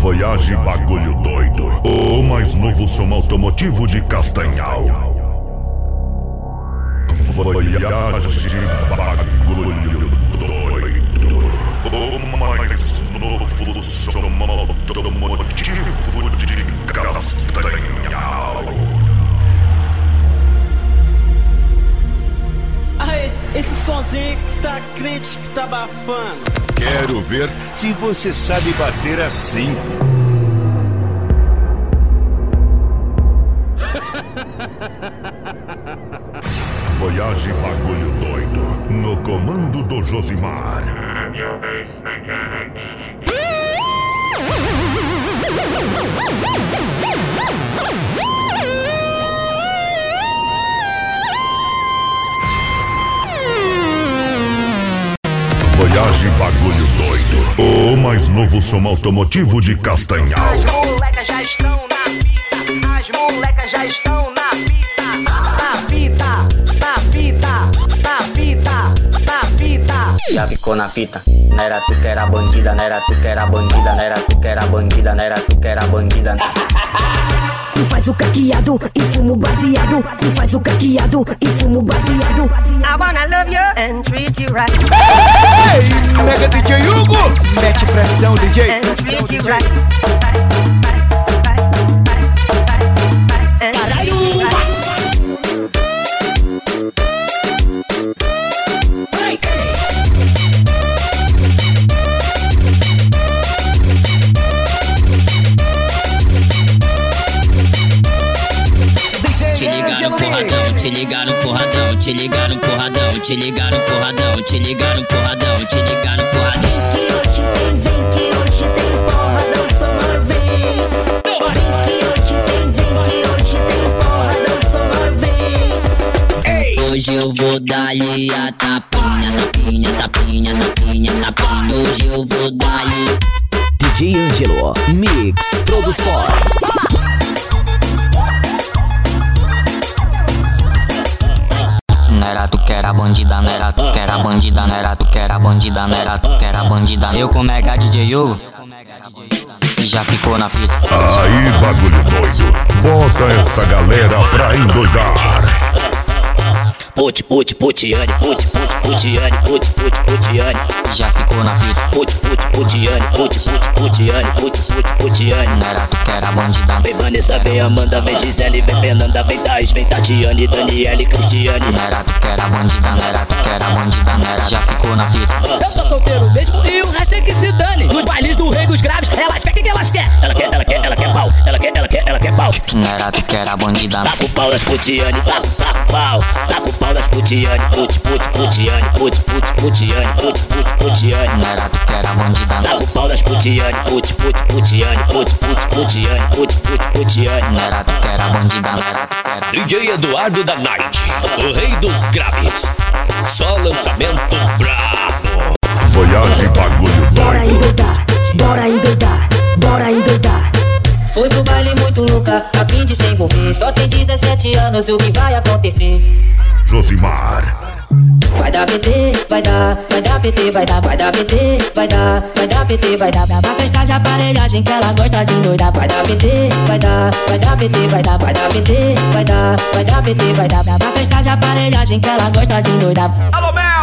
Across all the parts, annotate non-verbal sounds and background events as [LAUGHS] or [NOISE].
Voyage Bagulho Doido. O mais novo som automotivo de Castanhal. Voyage Bagulho Doido. O mais novo som automotivo de Castanhal. Esse sonzinho que tá crente que tá abafando. Quero ver se você sabe bater assim. [LAUGHS] Voyage Bagulho Doido. No comando do Josimar. [LAUGHS] Voyage Bagulho Doido. O mais novo som automotivo de Castanhal. As molecas já estão na fita. As molecas já estão na fita. Na fita, na fita, na fita, na fita. Já ficou na fita. Não era tu que era bandida, não era tu que era bandida, não era tu que era bandida, não era tu que era bandida. [LAUGHS] E faz o caqueado e fumo baseado. E faz o caqueado e fumo baseado. I wanna love you and treat you right. Pega DJ Hugo! Mete pressão, DJ. And treat you right. Te ligar no porradão, te ligar no porradão, te ligar no porradão, te ligar no porradão, te ligar no porradão. Que hoje tem, vem que hoje tem porra, dança mar vem. Vem que hoje tem, vem que hoje tem porra, dança mar vem. Hoje eu vou dar-lhe a tapinha, tapinha, tapinha, tapinha, tapinha. Hoje eu vou dar-lhe. DJ Angelo, Mix Produções. Não era tu que era bandida, não era tu que era bandida, não era tu que era bandida, não era tu que era bandida. Eu com Mega DJ Hugo. E já ficou na fita. Aí, bagulho doido. Bota essa galera pra endoidar. Put, put, putiane, put, put, putiane, put, put, putiane. Já ficou na fita. Put, put, putiane, put, put, putiane, put, put, putiane. Não era tu que era bandida. Vem Vanessa, vem Amanda, vem Gisele, vem Fernanda, vem Thais, vem Tatiane, Daniele, Cristiane. Não era tu que era bandida, não era tu que era bandida, não era. Já ficou na fita. Eu sou solteiro mesmo e o resto tem que se dane. Nos bailes do rei dos graves, elas querem o que elas querem. Ela quer, ela quer, ela quer pau. Ela quer, ela quer pau. Era tu que era bandida. Tá com pau das putiane, tá com pau. Tá com pau das putiane, put, put, putiane, put, put, putiane, put, put, putiane. Era tu que era bandida. Tá com pau das putiane, put, put, putiane, put, put, putiane, put, put, putiane. Era tu que era bandida. DJ Eduardo da Night, o rei dos graves. Só lançamento brabo. Voyage Bagulho Bora Doido. endoidar, bora endoidar, bora endoidar. Foi pro baile muito louca, a fim de se envolver. Só tem 17 anos, o que vai acontecer? Josimar. Vai dar PT, vai dar, vai dar PT, vai dar, vai dar PT, vai dar, vai dar PT, vai dar. Pra festa de aparelhagem que ela gosta de endoidar. Vai dar PT, vai dar, vai dar PT, vai dar, vai dar PT, vai dar, vai dar PT, vai dar. Pra festa de aparelhagem que ela gosta de endoidar. Alô, Melri!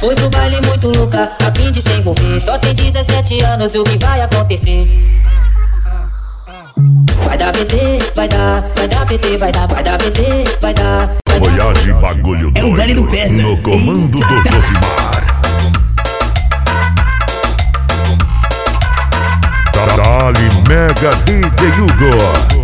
Foi pro baile muito louca, a fim de se envolver. Só tem 17 anos, o que vai acontecer? Vai dar PT, vai dar, vai dar PT, vai dar, vai dar PT, vai dar. Voyage Bagulho É o baile do Doido. Pesner. No comando do Josimar. Dali Mega DJ Hugo.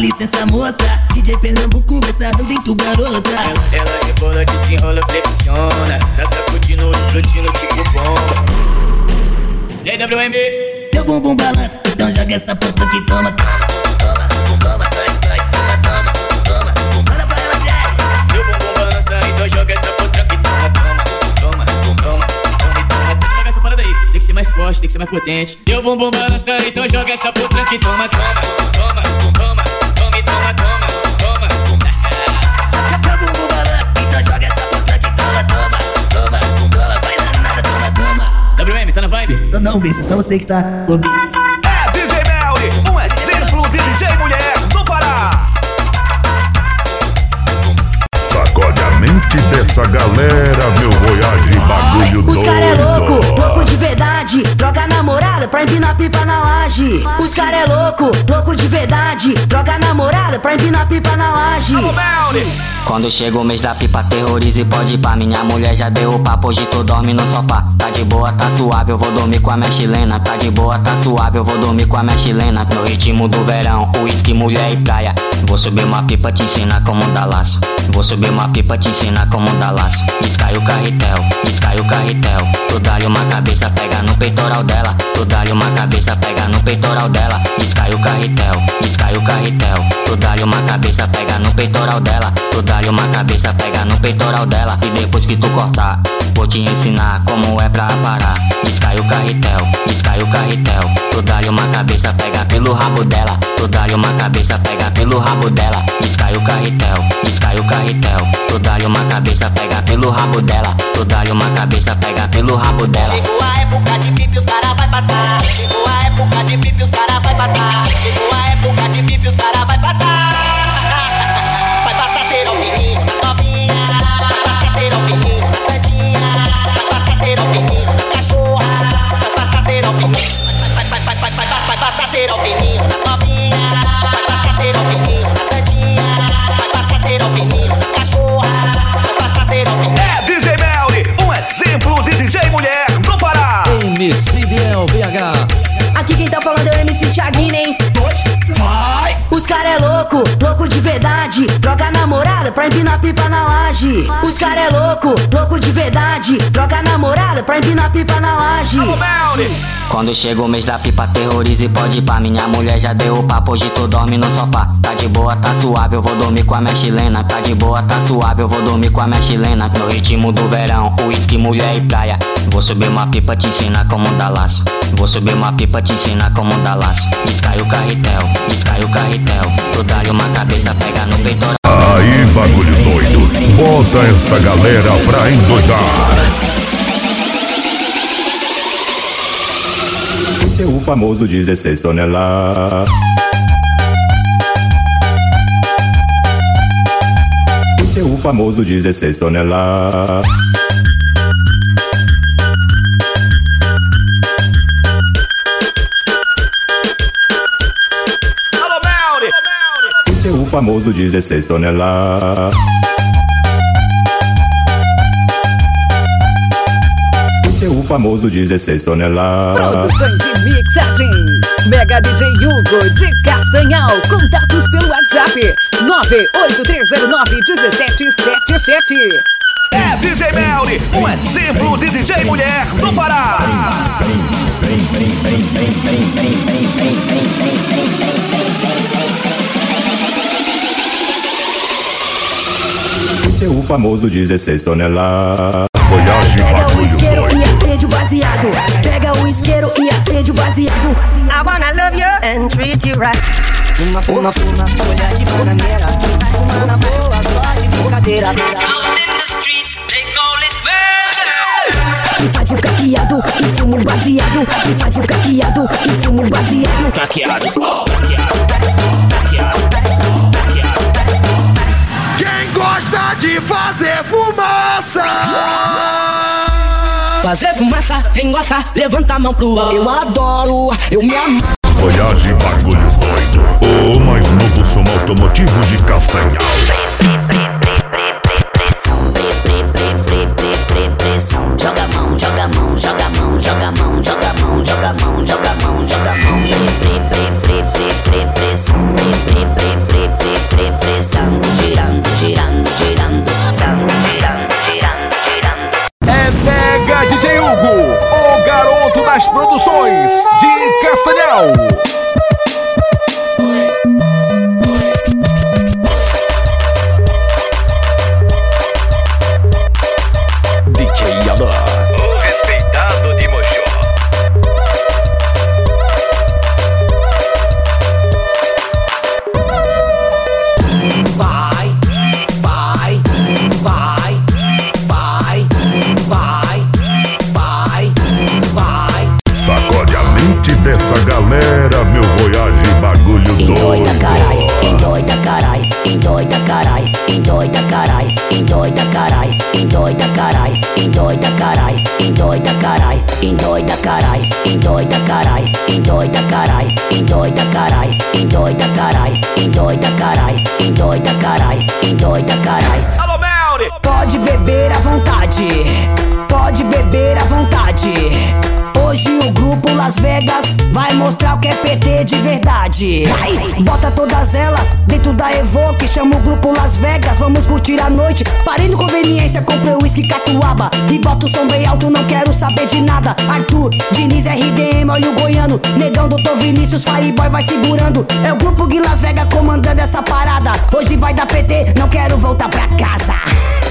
Licença moça DJ Pernambuco vai sarrando em tu garota Ela rebola, desenrola, flexiona Dança curtindo, explodindo tipo bomba E aí, WMB? Teu bumbum balança, Então joga essa potranca e toma, toma, toma, toma, ela, então joga essa potranca e toma, toma, toma, toma, toma, toma. Que jogar essa parada aí. Tem que ser mais forte, tem que ser mais potente. Meu bumbum balança, então joga essa potranca e toma, toma, toma, toma, toma, não, besta, só você que tá ouvindo. Mente dessa galera, meu voyage bagulho Os doido. cara é louco, louco de verdade. Troca namorada pra empinar pipa na laje. Os cara é louco, louco de verdade. Troca namorada pra empinar pipa na laje. Quando chega o mês da pipa, terroriza e pode ir pra Minha mulher já deu o papo, hoje tu dorme no sofá Tá de boa, tá suave, eu vou dormir com a minha chilena Tá de boa, tá suave, eu vou dormir com a minha chilena No ritmo do verão, uísque, mulher e praia Vou subir uma pipa, te ensinar como dar laço Vou subir uma pipa, te ensinar como dar laço Descai o carretel, descai o carretel. Tu dá-lhe uma cabeça, pega no peitoral dela. Tu dá-lhe uma cabeça, pega no peitoral dela. Descai o carretel, descai o carretel. Tu dá-lhe uma cabeça, pega no peitoral dela. Tu dá-lhe uma cabeça, pega no peitoral dela. E depois que tu cortar, vou te ensinar como é pra parar. Descai o carretel, descai o carretel. Tu dá-lhe uma cabeça, pega pelo rabo dela. Tu dá-lhe uma cabeça, pega pelo rabo dela. Descai o carretel, descai o carretel. Tu dá-lhe uma cabeça, pega pelo rabo dela Tu uma cabeça, pega pelo rabo dela Chegou a época de pipi, os cara vai passar. Chegou a época de pipi, os cara vai passar. Chegou a época de pipi, os cara vai passar. [LAUGHS] Vai passar ser o menino novinha. Vai passar ser o menino santinha. Vai passar ser o menino cachorra. Vai passar ser o menino. Vai, vai, vai, vai, vai, vai, vai passar ser o menino novinha. Vai passar ser o menino santinha. Vai passar ser o menino exemplo de DJ mulher no Pará. Aqui quem tá falando é o MC Thiaguinho, hein? Vai! Os cara é louco, louco de verdade. Troca namorada pra empinar pipa na laje. Os cara é louco, louco de verdade. Troca namorada pra empinar pipa na laje. Quando chega o mês da pipa, terroriza e pode ir pra Minha mulher já deu o papo, hoje tu dorme no sofá Tá de boa, tá suave, eu vou dormir com a minha chilena Tá de boa, tá suave, eu vou dormir com a minha chilena No ritmo do verão, uísque, mulher e praia Vou subir uma pipa, te ensinar como dar laço Vou subir uma pipa, te ensinar como dar laço Descai o carretel, descai o carretel Tu dá-lhe uma cabeça, pega no peitoral Aí, bagulho doido. Bota essa galera pra endoidar. Esse é o famoso 16 toneladas. Esse é o famoso 16 toneladas. O famoso 16 toneladas. Esse é o famoso 16 toneladas. Produções e mixagens. Mega DJ Hugo de Castanhal. Contatos pelo WhatsApp 983091777. É DJ Melly, um exemplo de DJ mulher do Pará. O famoso 16 toneladas. Voyage Pega o isqueiro e acende o baseado. Pega o isqueiro e acende o baseado. I wanna love you and treat you right. Fuma, fuma, fuma, olha de bananeira. Fuma na boa, só de brincadeira. E faz o caqueado e fumo baseado. E faz o caqueado e fumo baseado. Caqueado. Quem de fazer fumaça? Fazer fumaça, quem gosta, levanta a mão pro alto. Eu adoro, eu me amo. Voyage bagulho doido. O mais novo som automotivo de Castanhal. Mostrar o que é PT de verdade. Vai, bota todas elas dentro da Evoque, chama o grupo Las Vegas, vamos curtir a noite. Parei no conveniência, comprei o uísque catuaba e bota o som bem alto, não quero saber de nada. Arthur, Diniz, RDM, olha o goiano, negão, doutor Vinícius, Fireboy vai segurando. É o grupo Gui Las Vegas comandando essa parada. Hoje vai dar PT, não quero voltar pra casa.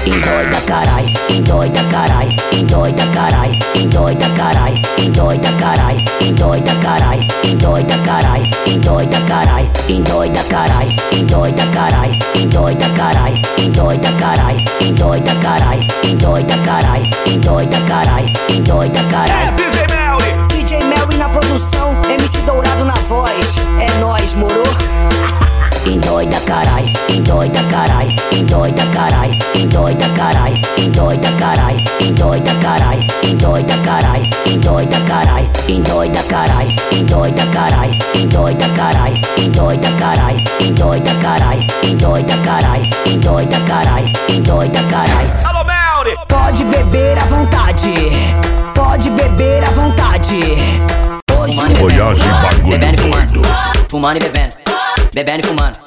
Endoida carai, endoida carai, endoida carai, endoida carai, endoida carai, endoida carai, endoida carai, endoida carai, endoida carai, endoida carai, endoida carai, endoida carai, endoida carai, endoida carai, endoida carai, endoida carai. DJ Melri! DJ Melry na produção, MC Dourado na voz. É nóis, moro? Endoida carai, endoida carai, endoida carai, endoida carai, endoida carai, endoida carai, endoida carai, endoida carai, endoida carai, endoida carai, endoida carai, endoida carai, endoida carai, endoida carai, endoida carai, endoida carai. Alô, Melri! Pode beber à vontade, pode beber à vontade. Hoje Voyage bagulho e. Fumando e bebendo. Bebendo e fumando.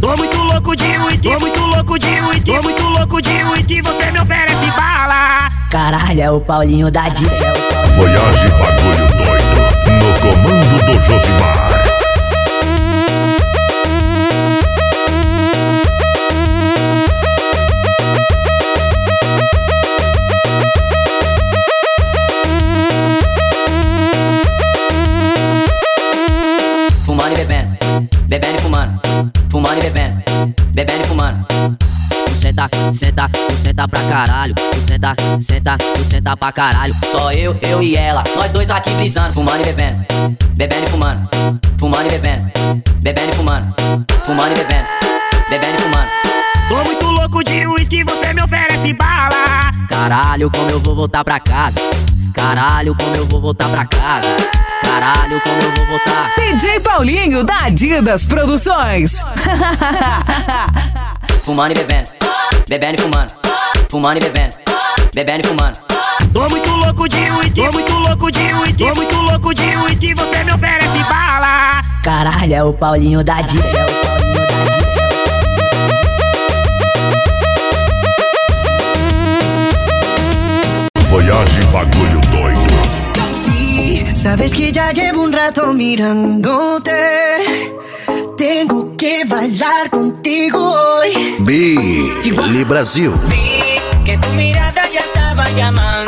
Tô muito louco de uísque, tô muito louco de uísque, tô muito louco de uísque, você me oferece bala. Caralho, é o Paulinho da Dica. Voyage bagulho doido. No comando do Josimar. Bebendo e fumando. Fumando e bebendo. Bebendo e fumando. Tu senta, senta, tu senta pra caralho. Tu senta, senta, tu senta pra caralho. Só eu, eu e ela. Nós dois aqui brisando. Fumando e bebendo. Bebendo e fumando. Fumando e bebendo. Bebendo e fumando. Fumando e bebendo. Bebendo e fumando. Tô muito louco de uísque, você me oferece bala. Caralho, como eu vou voltar pra casa? Caralho, como eu vou voltar pra casa? Caralho, como eu vou voltar? DJ Paulinho da Adidas Produções. [LAUGHS] Fumando e bebendo. Bebendo e fumando. Fumando e bebendo. Bebendo e fumando. Tô muito louco de uísque, tô muito louco de uísque, tô muito louco de uísque, você me oferece bala. Caralho, é o Paulinho da Dica. Voyage bagulho doido. Sí, sabes que ya llevo un rato mirándote. Tengo que bailar contigo hoy. Billy Brasil. Vi que tu mirada ya estaba llamándome.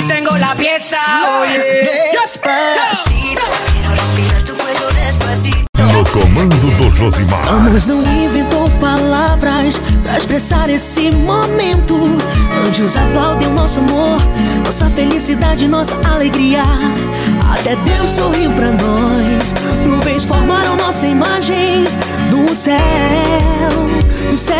Aquí tengo la pieza. Oye, Despacito, quiero respirar tu cuello despacito. No comando do Josimar. Amores não inventou palavras pra expressar esse momento. Anjos aplaudem o nosso amor, nossa felicidade, nossa alegria. Até Deus sorriu pra nós. Nuvens formaram nossa imagem no céu, no céu.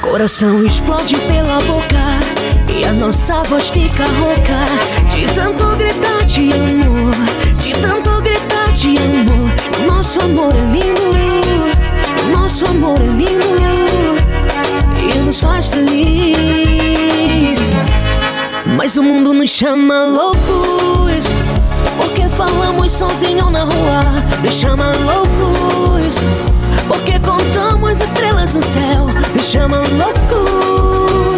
Coração explode pela boca e a nossa voz fica rouca de tanto gritar de amor, de tanto gritar de amor. Nosso amor é lindo, nosso amor é lindo e nos faz feliz. Mas o mundo nos chama loucos porque falamos sozinho na rua. Nos chama loucos porque contamos estrelas no céu. Nos chama loucos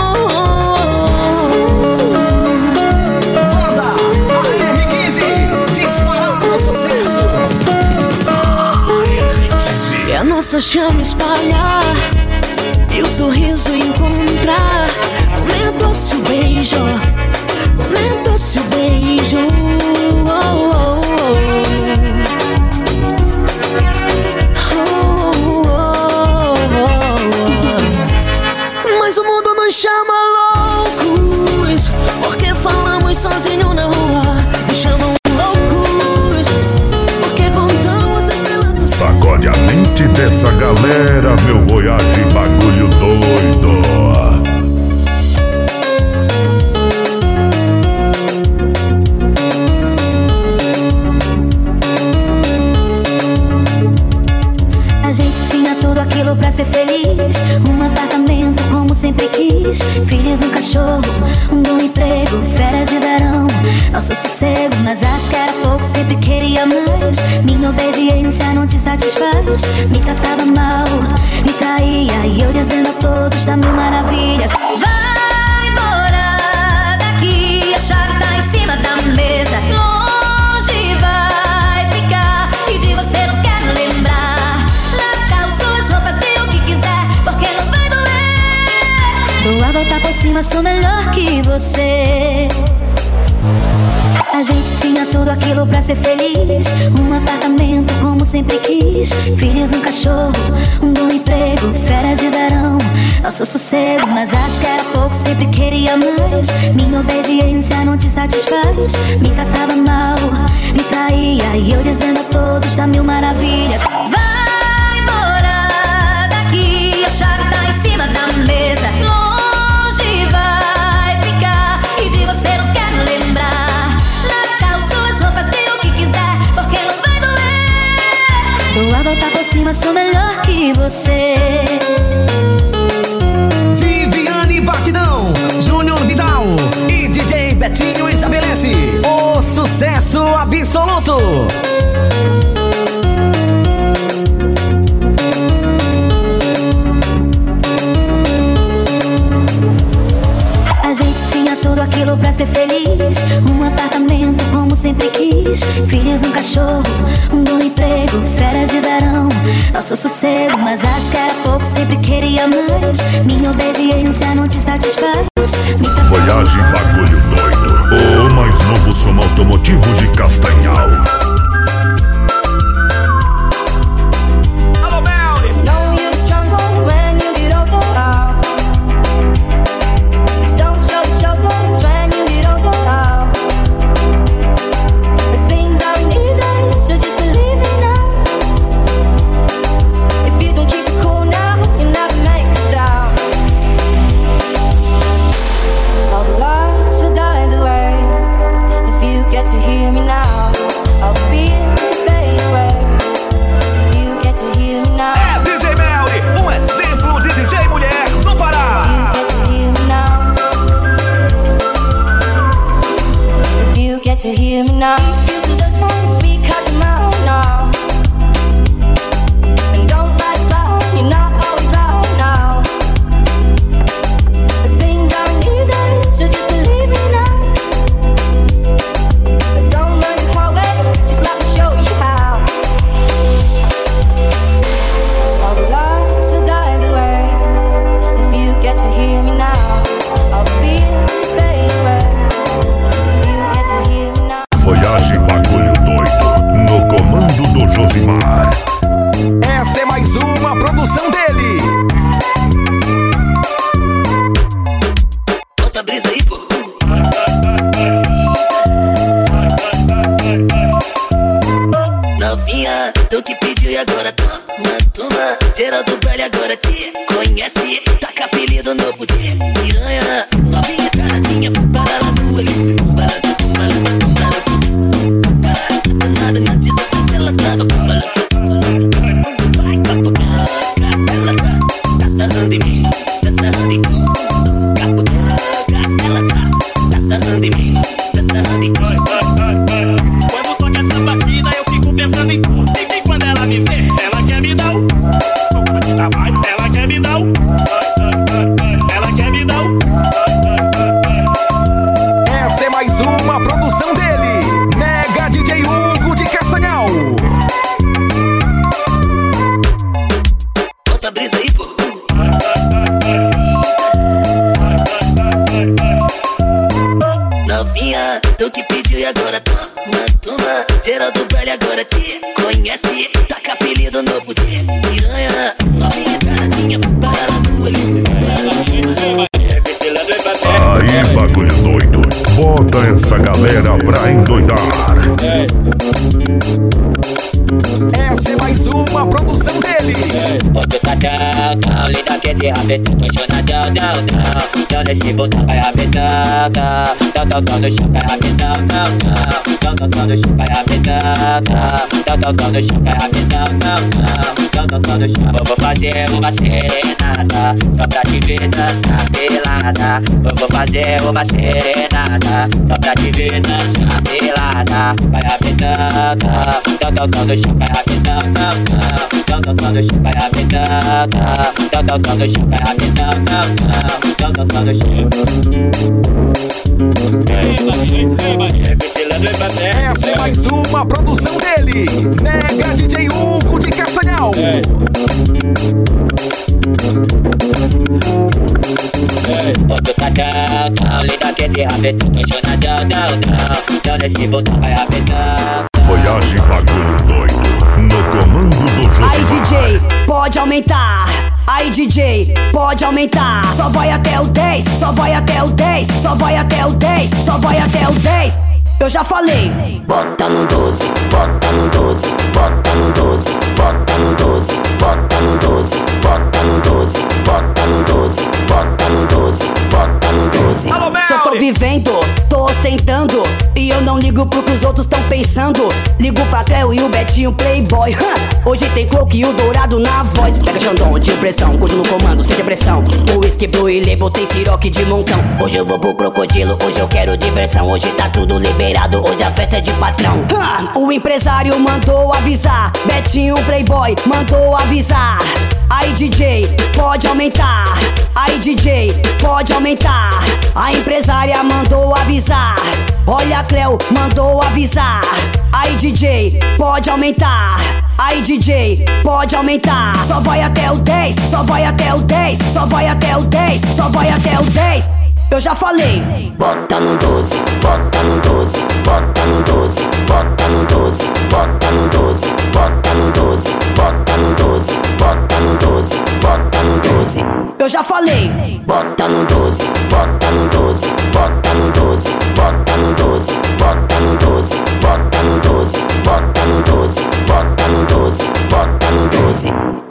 E a nossa chama espalhar E o sorriso encontrar Comer doce o beijo Comer doce o beijo oh, oh, oh. Mente dessa galera, meu voyage bagulho doido. A gente tinha tudo aquilo pra ser feliz. Um apartamento como sempre quis. Filhos, um cachorro, um bom emprego, férias de verão. Nosso sossego, mas acho que era pouco, sempre queria mais. Minha obediência não te satisfaz. Me tratava mal, me traía. E eu dizendo a todos da mil maravilhas: Vai doer. Dou a volta por cima, sou melhor que você. A gente tinha tudo aquilo pra ser feliz. Um apartamento como sempre quis. Filhos, um cachorro, um bom emprego, férias de verão. Nosso sossego, mas acho que era pouco, sempre queria mais. Minha obediência não te satisfaz. Me tratava mal, me traía. E eu dizendo a todos da mil maravilhas: Vai doer. Dou a volta por cima, sou melhor que você. Viviane Batidão, Júnior Vidal e DJ Betinho estabelece o sucesso absoluto. Aquilo pra ser feliz. Um apartamento como sempre quis. Filhos, um cachorro, um bom emprego, férias de verão. Nosso sossego, mas acho que era pouco, sempre queria mais. Minha obediência não te satisfaz. Voyage bagulho doido. O mais novo som automotivo de Castanhal. Bota a brisa aí, pô. Novinha, tu que pediu e agora toma, toma. Geral do baile agora te conhece. tocando chuca é tá, tá. rapidão, não, não. Tão tocando chuca é tá. rapidão, não. Tão tocando chuca é rapidão, não, não. Tão tocando chuca. Eu vou fazer uma serenata só pra te ver dançar pelada. Eu vou fazer uma serenata só pra te ver dançar pelada. Vai rapidão, não. Tão tocando chuca rapidão, não, não. Tão tocando chuca rapidão, não. Tão tocando chuca rapidão, não, não. Tão tocando chuca. Essa é mais uma produção dele, Nega DJ Hugo de Castanhal. É. Outro patrão, não lida esse rapetão Questionadão, não, não Então nesse botão vai rapetão Voyage Bagulho Doido No comando do Josimar Aí DJ, pode aumentar Aí DJ, pode aumentar. Só vai até o 10, só vai até o 10, só vai até o 10, só vai até o 10. Eu já falei. Bota no 12, bota no 12, bota no 12, bota no 12, bota no 12, bota no 12, bota no 12, bota no 12, bota no 12. Só tô vivendo, tô ostentando. E eu não ligo pro que os outros tão pensando. Ligo pra Cleo e o Betinho Playboy. Hã? Hoje tem Cloak e o Dourado na voz. Pega Xandão de pressão, cuido no comando, sem depressão. O whisky blue e label tem siroque de montão. Hoje eu vou pro crocodilo, hoje eu quero diversão. Hoje tá tudo liberado, hoje a festa é de patrão. [LAUGHS] O empresário mandou avisar. Betinho Playboy mandou avisar. Aí DJ, pode aumentar. Aí DJ, pode aumentar. A empresária mandou avisar. Olha a Cleo mandou avisar. Aí DJ, pode aumentar. Aí DJ, pode aumentar. Só vai até o 10, só vai até o 10, só vai até o 10, só vai até o 10. Eu já falei. Bota no 12, bota no 12, bota no 12, bota no 12, bota no 12, bota no 12, bota no 12, bota no 12, bota no 12. Eu já falei. Bota no 12, bota no 12, bota no 12, bota no 12, bota no 12, bota no 12, bota no 12, bota no 12, bota no 12.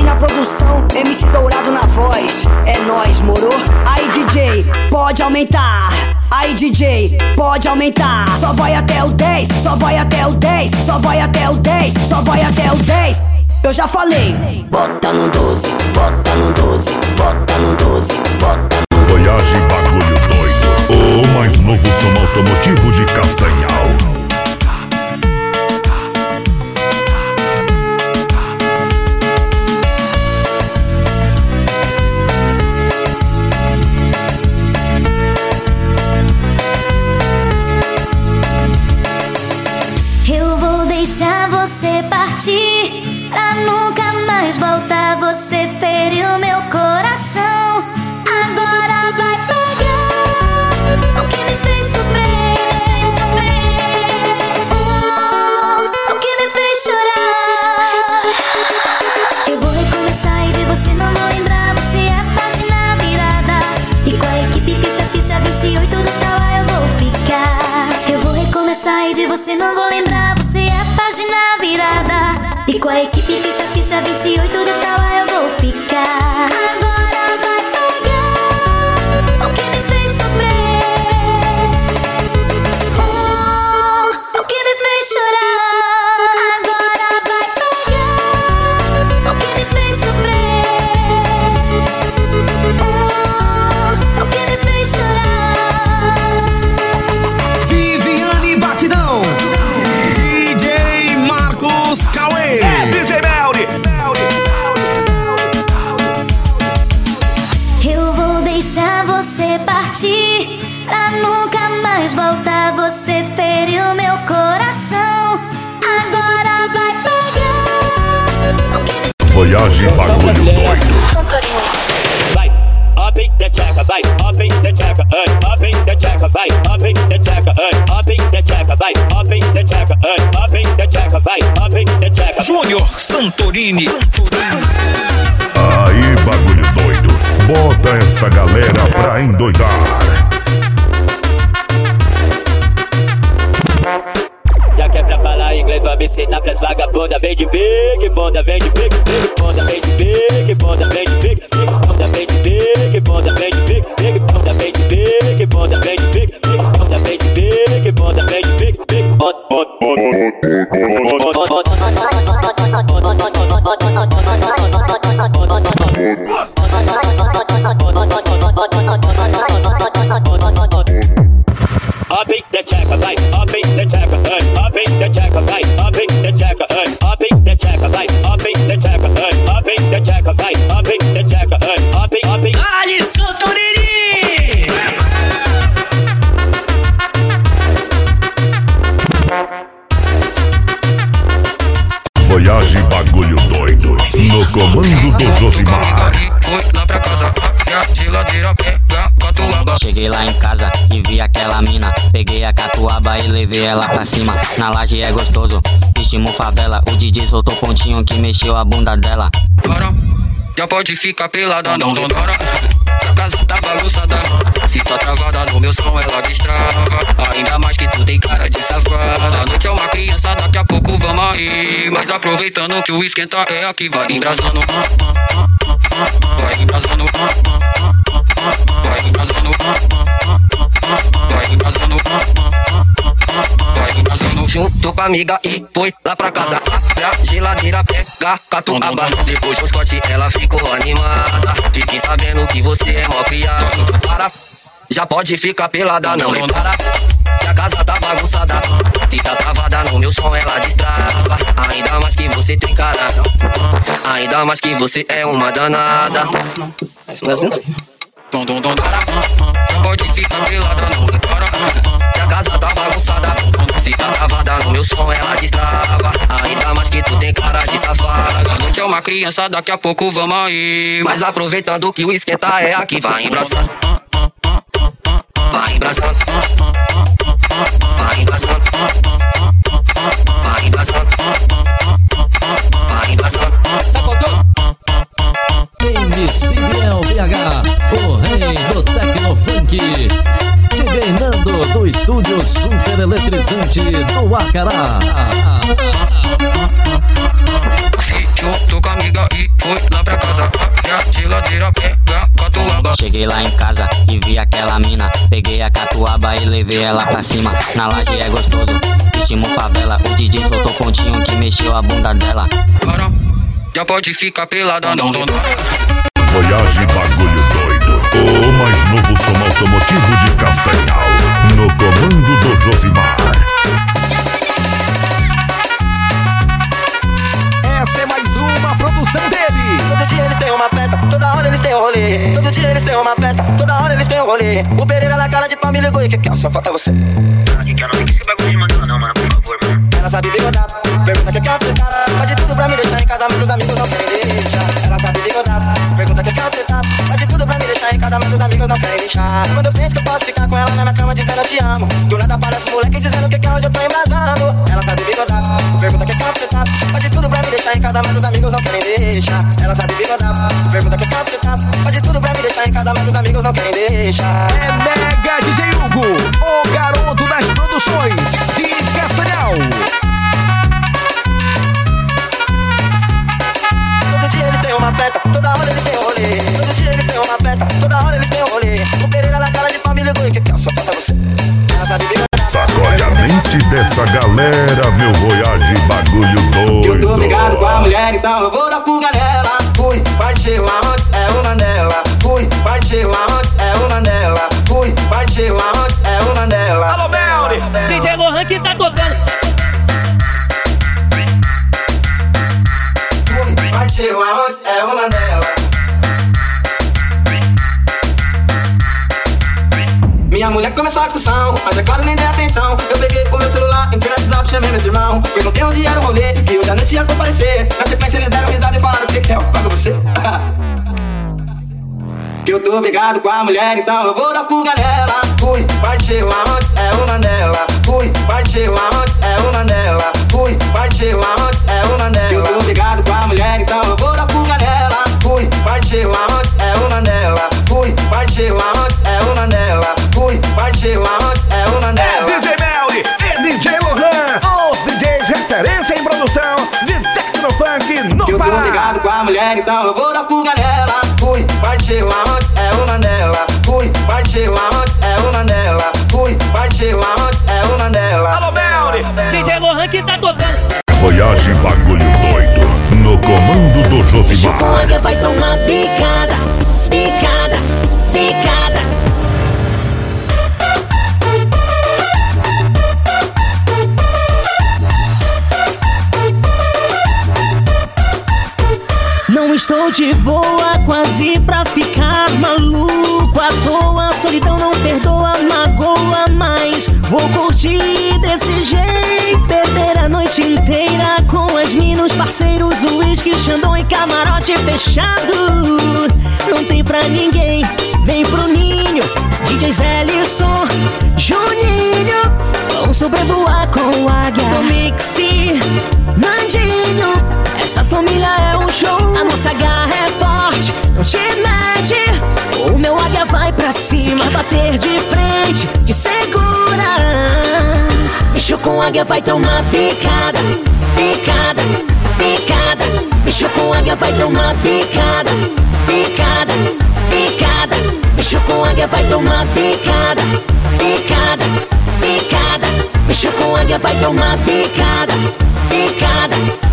Melly na produção, MC Dourado na voz. É nóis, moro? Aí DJ, pode aumentar. Aí DJ, pode aumentar. Só vai até o 10, só vai até o 10, só vai até o 10, só vai até o 10. Eu já falei. Bota no 12, bota no 12, bota no 12, bota no Voyage bagulho doido. O mais novo som automotivo de Castanhal. Partir pra nunca mais voltar. Você feriu meu coração. Voyage bagulho doido. Vai, vai, vai, vai, vai. Júnior Santorini. Aí, bagulho doido. Bota essa galera pra endoidar. Falar inglês, vou me ensinar pras vagabunda. Vem de big, bonda, vem de big, big bonda, vem de big, bonda, vem de big, big bonda, vem de big, bonda, vem de big, big bonda, vem de big, bonda, vem de big, big bonda, vem de big, bonda, vem de big, big bonda. Up the checker, vai, up the checker, hey, the checker, vai, the checker, the checker, vai, the checker, the checker, the checker. Alisson! Voyage bagulho doido. No comando do Josimar. Levei ela pra cima. Na laje é gostoso, vestimos favela. O DJ soltou pontinho que mexeu a bunda dela. Para, já pode ficar pelada, não demora. A casa tá bagunçada. Se tá travada no meu som, ela destrava. Ainda mais que tu tem cara de safada. A noite é uma criança, daqui a pouco vamos aí. Mas aproveitando que o esquenta é aqui, vai embrasando. Vai embrasando. Vai embrasando. Vai embrasando. Junto com a amiga e foi lá pra casa. Pra geladeira pega catuaba. Depois dos cortes ela ficou animada. Fiquei sabendo que você é mó criado. Para, já pode ficar pelada, não repara. Que a casa tá bagunçada. Se tá travada no meu som, ela destrava. Ainda mais que você tem cara. Ainda mais que você é uma danada. Dom, dom, dom, já pode ficar pelada, não repara. Casa tá bagunçada. Se tá travada no meu som, ela destrava. Ainda mais que tu tem cara de safada. A noite é uma criança, daqui a pouco vamos aí. Mas aproveitando que o esquenta é aqui, vai embraçando. Vai embraçando. Vai embraçando. Vai embraçando. Vai embraçando. MC Biel BH, o rei do Tecnofunk. DJ Nando do estúdio super eletrizante do Acará. Junto com a amiga e foi lá pra casa. A geladeira pega catuaba. Cheguei lá em casa e vi aquela mina. Peguei a catuaba e levei ela pra cima. Na laje é gostoso, vestimos favela. O DJ soltou pontinho que mexeu a bunda dela. Para, já pode ficar pelada, não demora. Voyage bagulho. O mais novo som automotivo de Castanhal. No comando do Josimar. Essa é mais uma produção dele. Todo dia eles têm uma festa, toda hora eles têm um rolê. Todo dia eles têm uma festa, toda hora eles têm um rolê. O Pereira na cara de pau me ligou e que que é? Só falta você. Ela sabe bigodar, pergunta que que você tá. Faz de tudo pra me deixar em casa, mas os amigos não querem deixar. Ela sabe bigodar, mas os amigos não querem deixar. Quando eu penso que eu posso ficar com ela na minha cama dizendo eu te amo. Do nada aparece um moleque dizendo que que é hoje eu tô embrasando. Ela sabe bigodar, pergunta que que você tá. Faz de tudo pra me deixar em casa, mas os amigos não querem deixar. Ela sabe bigodar, pergunta que que você tá. Faz de tudo pra me deixar em casa, mas os amigos não querem deixar. É Mega DJ Hugo, o garoto das produções de Castanhal. Todo dia eles têm uma festa, toda hora eles têm um rolê. Todo dia eles têm uma festa, toda hora eles têm um rolê. O Pereira na cara de me ligou e que que é? Só falta você. Sacode a mente dessa galera, meu Voyage bagulho Eu tô doido. ligado com a mulher, então eu vou dar fuga nela. Fui, partiu aonde é uma dela. Fui, partiu aonde é uma dela. Fui, partiu aonde é claro, nem dei atenção. Eu peguei o meu celular, entrei no WhatsApp, chamei meus irmãos. Perguntei onde era o rolê, que hoje à noite ia comparecer. Na sequência eles deram risada e falaram que é paga você. [LAUGHS] Que eu tô brigado com a mulher, então eu vou dar fuga nela. Fui, partiu aonde é o Mandela. Fui, partiu aonde é o Mandela. Fui, partiu aonde é o Mandela. Que eu tô brigado com a mulher, então eu vou dar fuga nela. Fui, partiu aonde é o Mandela. Fui, partiu aonde é o Mandela. Fui, partiu aonde mulher, então eu vou dar fuga nela. Fui, partiu aonde é o Mandela. Fui, partiu aonde é o Mandela. Fui, partiu aonde é o Mandela. Alô, Melly! DJ Lohan que tá tocando. Voyage bagulho doido. No comando do Josimar. Chocolate vai tomar picada, estou de boa, quase pra ficar maluco à toa. Solidão não perdoa, magoa, mas vou curtir desse jeito. Beber a noite inteira com as minos, parceiros, uísque, xandão e camarote fechado. Não tem pra ninguém, vem pro ninho. DJ Ellison, Juninho, vão sobrevoar com águia. No mixi, Nandinho, essa família é. A nossa garra é forte, não te mede. O meu águia vai pra cima. Bater de frente, te segura. Bicho com águia vai tomar picada, picada, picada. Bicho com águia vai tomar picada, picada, picada. Bicho com águia vai tomar picada, picada, picada. Bicho com águia vai tomar picada, picada.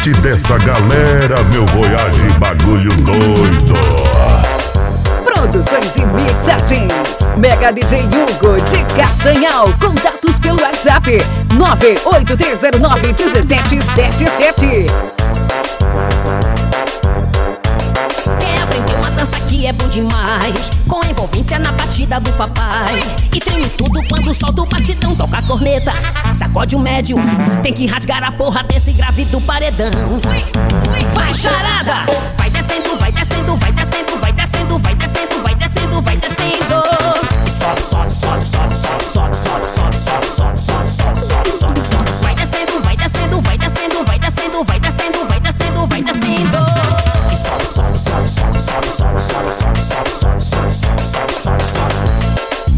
parte dessa galera, meu voyage bagulho doido. Produções e mixagens. Mega DJ Hugo de Castanhal. Contatos pelo WhatsApp 98309 1777. É bom demais Com envolvência na batida do papai E treme tudo quando o batidão Toca a corneta, sacode o médio Tem que rasgar a porra desse grave do paredão Vai charada, vai descendo, vai descendo, vai descendo, vai descendo, vai descendo, vai descendo, vai descendo E sobe, sobe, sobe, sobe, sobe, sobe, sobe, sobe, sobe, sobe, sobe, sobe, sobe, sobe, sobe Vai descendo, vai descendo, vai descendo, vai descendo, vai descendo, vai descendo, vai descendo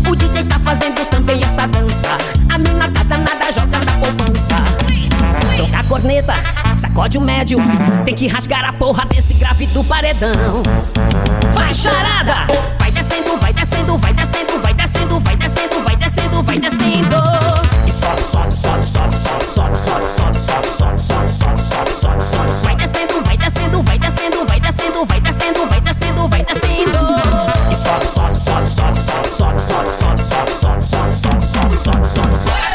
o DJ tá fazendo também essa dança. A mina tá danada jogando a poupança. Toca a corneta, sacode o médio. Tem que rasgar a porra desse grave do paredão. Vai charada! Vai descendo, vai descendo, vai descendo, vai descendo, vai descendo, vai descendo, vai descendo. Vai descendo. Vai descendo, vai descendo, vai descendo, vai descendo, vai descendo, vai descendo, vai descendo. E sobe, sobe, sobe, sobe, sobe, sobe, sobe, sobe, sobe, sobe, sobe, sobe, sobe, sobe, sobe.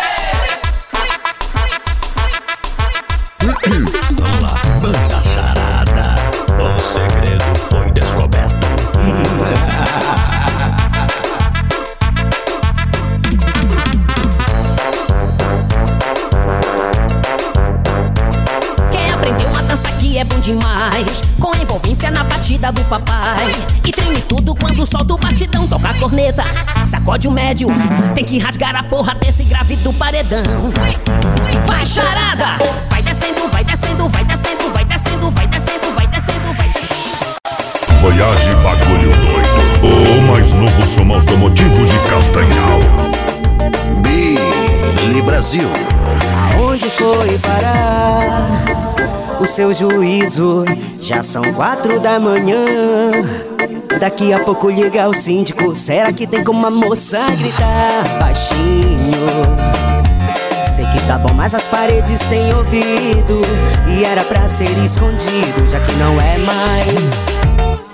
O segredo foi descoberto. [LAUGHS] demais. Com envolvência na batida do papai. E treme tudo quando solta o batidão Toca a corneta, sacode o médio Tem que rasgar a porra desse grave do paredão. Vai charada, vai descendo, vai descendo, vai descendo, vai descendo, vai descendo, vai descendo, vai descendo. Voyage bagulho doido. O mais novo som automotivo de Castanhal. Billy Brasil. Aonde foi parar o seu juízo? Já são quatro da manhã. Daqui a pouco liga o síndico. Será que tem como a moça gritar baixinho? Sei que tá bom, mas as paredes têm ouvido. E era pra ser escondido, já que não é mais.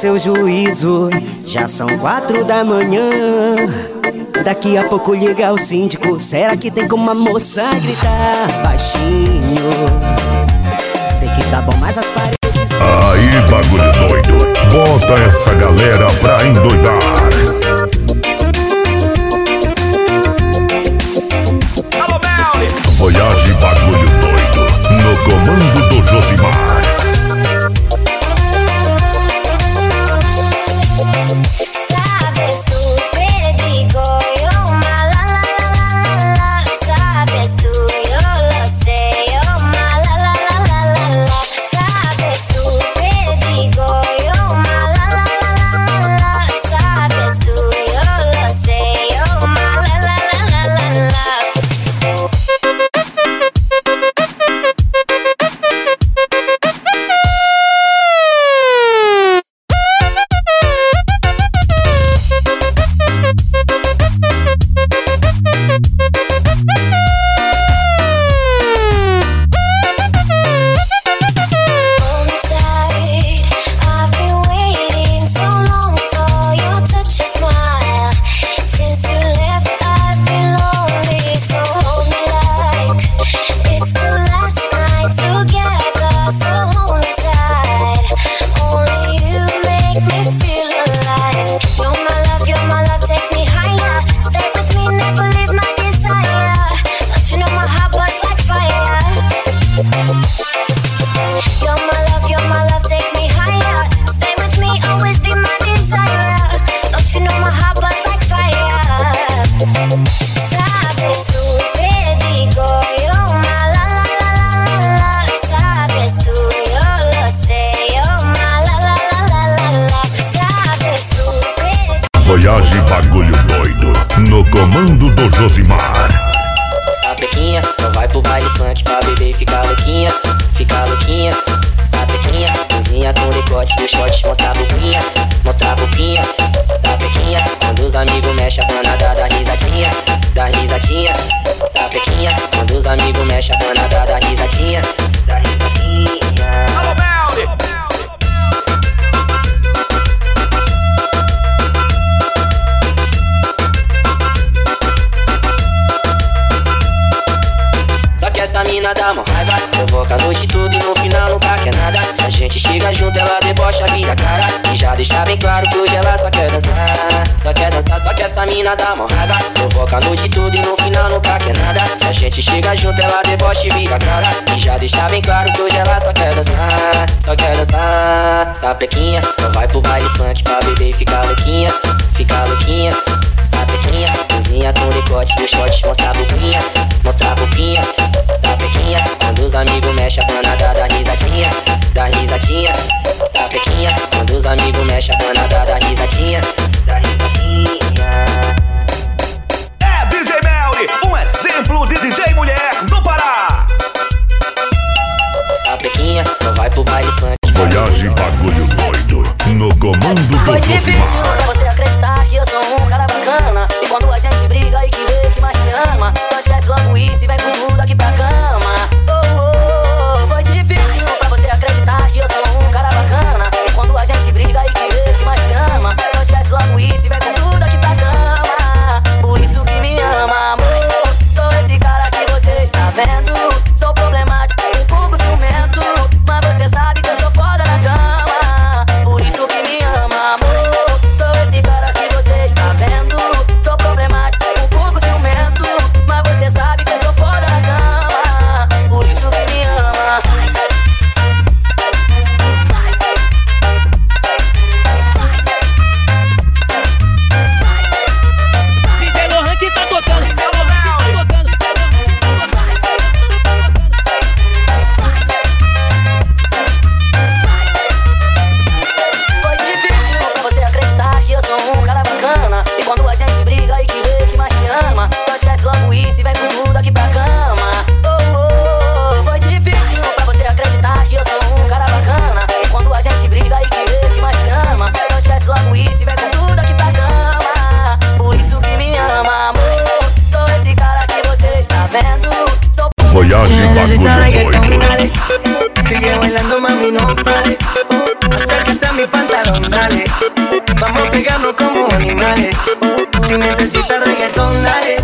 Seu juízo? Já são quatro da manhã. Daqui a pouco liga o síndico. Será que tem como a moça gritar baixinho? Sei que tá bom, mas as paredes. Aí, bagulho doido. Bota essa galera pra endoidar. Voyage Bagulho Doido. No comando do Josimar. Josimar. Sapequinha, só vai pro baile funk pra beber e ficar louquinha, ficar louquinha. Sapequinha, cozinha com decote do short, mostra a boquinha, mostra a boquinha. Sapequinha, quando os amigos mexem a banada da risadinha, da risadinha. Sapequinha, quando os amigos mexem a banada da risadinha, da risadinha. E já deixa bem claro que hoje ela só quer dançar Só quer dançar, só que essa mina dá raiva. Provoca a noite toda e no final nunca quer nada. Se a gente chega junto ela debocha e vira cara. E já deixa bem claro que hoje ela só quer dançar Só quer dançar. Sapequinha, só vai pro baile funk pra beber e ficar louquinha Ficar louquinha. Sapequinha, cozinha com decote do short, mostra a boquinha, mostra a boquinha. Sapequinha, quando os amigos mexem a banada da risadinha, da risadinha. Sapequinha, quando os amigos mexem a banada da risadinha, da risadinha. É DJ Melly, um exemplo de DJ mulher no Pará! Sapequinha, só vai pro baile funk. Voyage Bagulho Doido. No comando Foi do difícil Josimar. pra você acreditar que eu sou um cara bacana E quando a gente briga e que vê que mais te ama Não esquece logo isso e vem com tudo aqui pra cama dale. Vamos a pegarnos como animales. Si necesitas reggaetón, dale.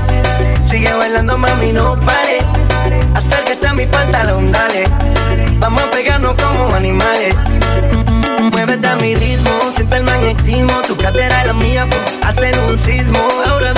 Sigue bailando, mami, no pare. Acércate a mi pantalón, dale. Vamos a pegarnos como animales. Muévete a mi ritmo, siente el magnetismo. Tu cadera es la mía, pues, hacen un sismo. Ahora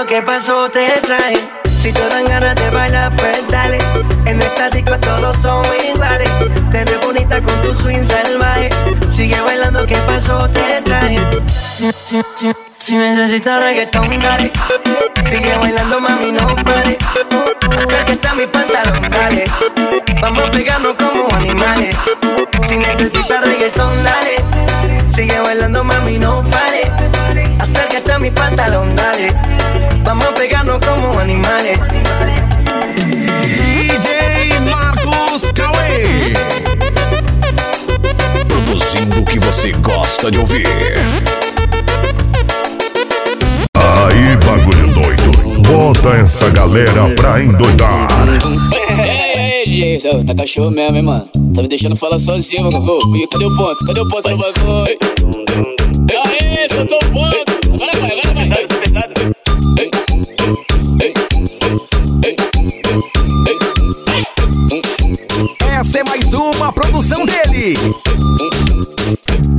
Bailando, ¿qué pasó? Te traje. Si te dan ganas de bailar, pues dale. En esta disco todos somos iguales. Te ves bonita con tu swing salvaje. Sigue bailando, ¿qué pasó? Te traje. Si, si, si, si necesitas reggaetón, dale. Sigue bailando, mami, no pare. Acércate a mi pantalón, dale. Vamos a pegarnos como animales. Si necesitas reggaetón, dale. Sigue bailando, mami, no pare. Acércate a mi pantalón, dale. Vamos a pegarnos como animales. DJ Marcos Cauê. Produzindo o que você gosta de ouvir. Aí, bagulho doido. Bota essa galera pra endoidar. [LAUGHS] Ei, Ô, tá cachorro mesmo, hein, mano? Tá me deixando falar sozinho, meu cabô. E cadê o ponto? Cadê o ponto no bagulho? Ei, Aê, soltou o ponto. Essa é mais uma produção dele.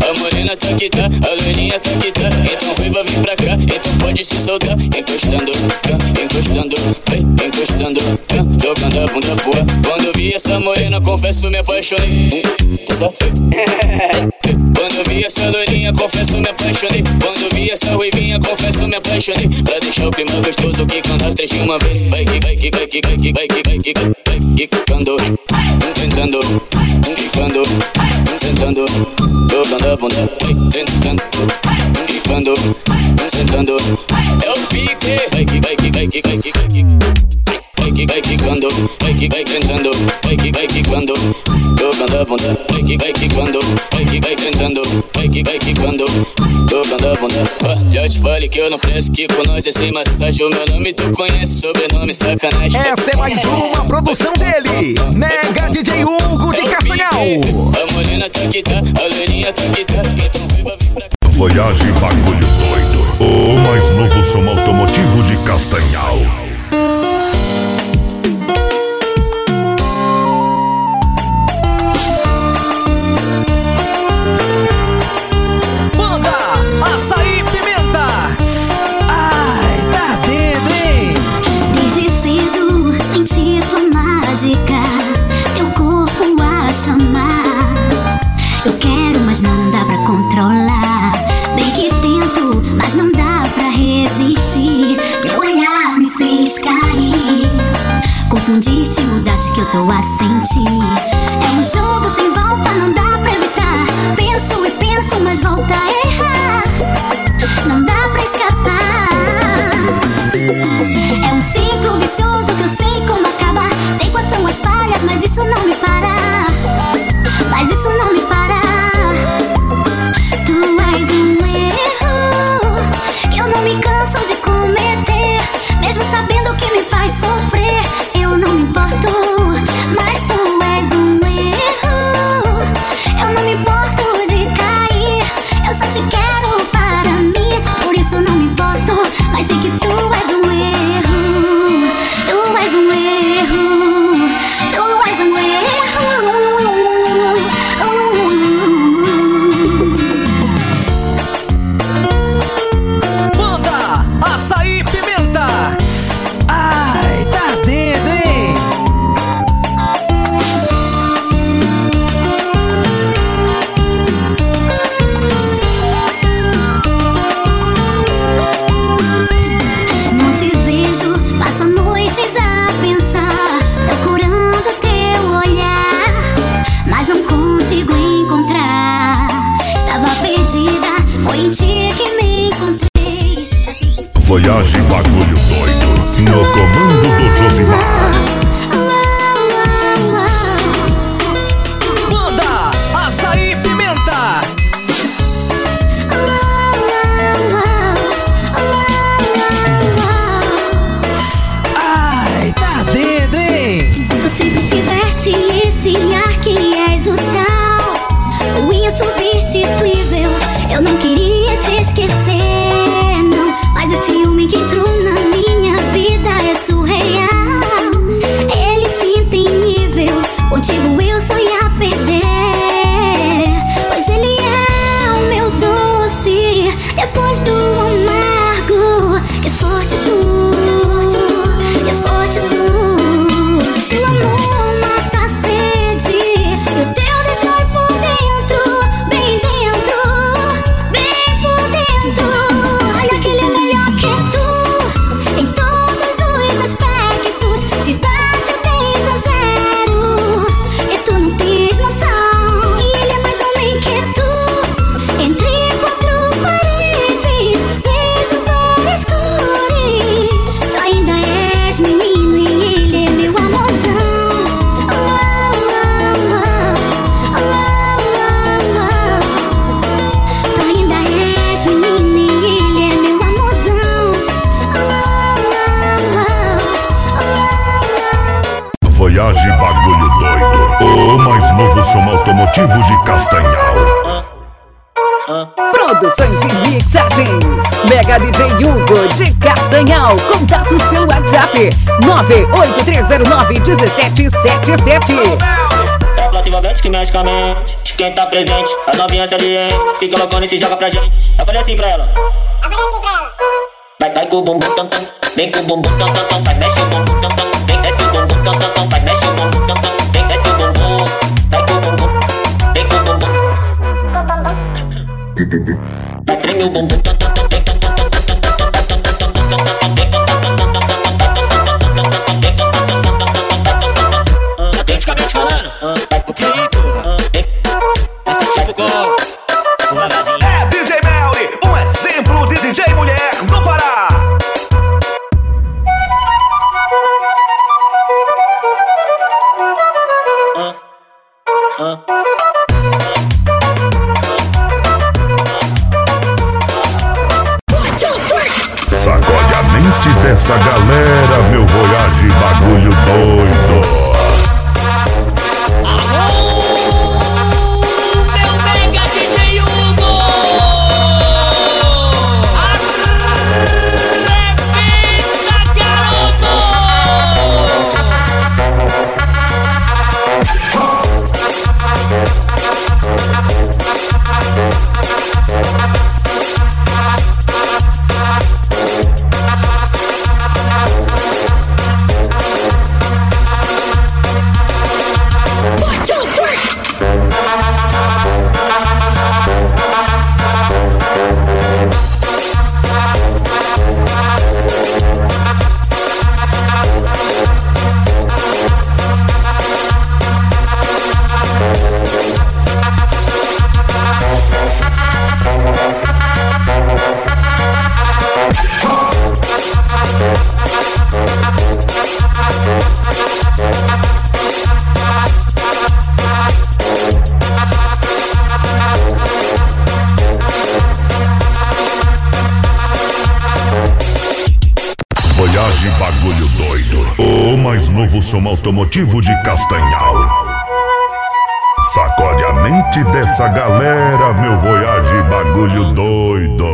A morena tá que tá, a loirinha tá que tá? Então ruiva vem pra cá, então pode se soltar. Encostando, cá, encostando, vai, encostando cá, Jogando a bunda eu vi essa morena, confesso me apaixonei Tá certo? Quando vi essa loirinha, confesso me apaixonei Quando vi essa ruivinha, confesso me apaixonei Pra deixar o clima gostoso, que quando as três de uma vez Vai, que vai, que vai, que vai, que vai, que vai, que vai, vai Quicando, um tentando, um quicando, um sentando Jogando a bunda, vai, tentando, um quicando, um sentando É o pique, vai, que vai, que vai, que vai, que vai, que vai que vai quicando, vai que vai tentando, vai que vai quicando, jogando a bunda, vai que vai quicando, vai que vai tentando, vai que vai quicando, jogando a bunda. Ó, já te falei que eu não presto, que com nós é sem massagem. O meu nome tu conhece, sobrenome sacanagem. Essa é mais uma produção dele. Mega DJ Hugo de Castanhal. A morena tá que tá, a loirinha tá que tá, então viva vem pra cá. Voyage Bagulho Doido. O mais novo som automotivo de Castanhal. De Castanhal. Produções e mixagens. Mega DJ Hugo de Castanhal. Contatos pelo WhatsApp 983091777. É flota envolvente que mexe com a mente quem tá presente, as novinhas salientes Fica loucona e se joga pra gente Eu falei assim pra ela Eu falei assim pra ela Vai, vai com o bumbum tam tam Vem com o bumbum tam tam tam Vai, mexe o bumbum tam tam Vem, desce o bumbum tam tam tam Vai, Atleticamente o vai pro perigo. Mas tá tipo gol. Dessa galera, meu voyage bagulho doido. Som automotivo de Castanhal. Sacode a mente dessa galera, meu voyage bagulho doido.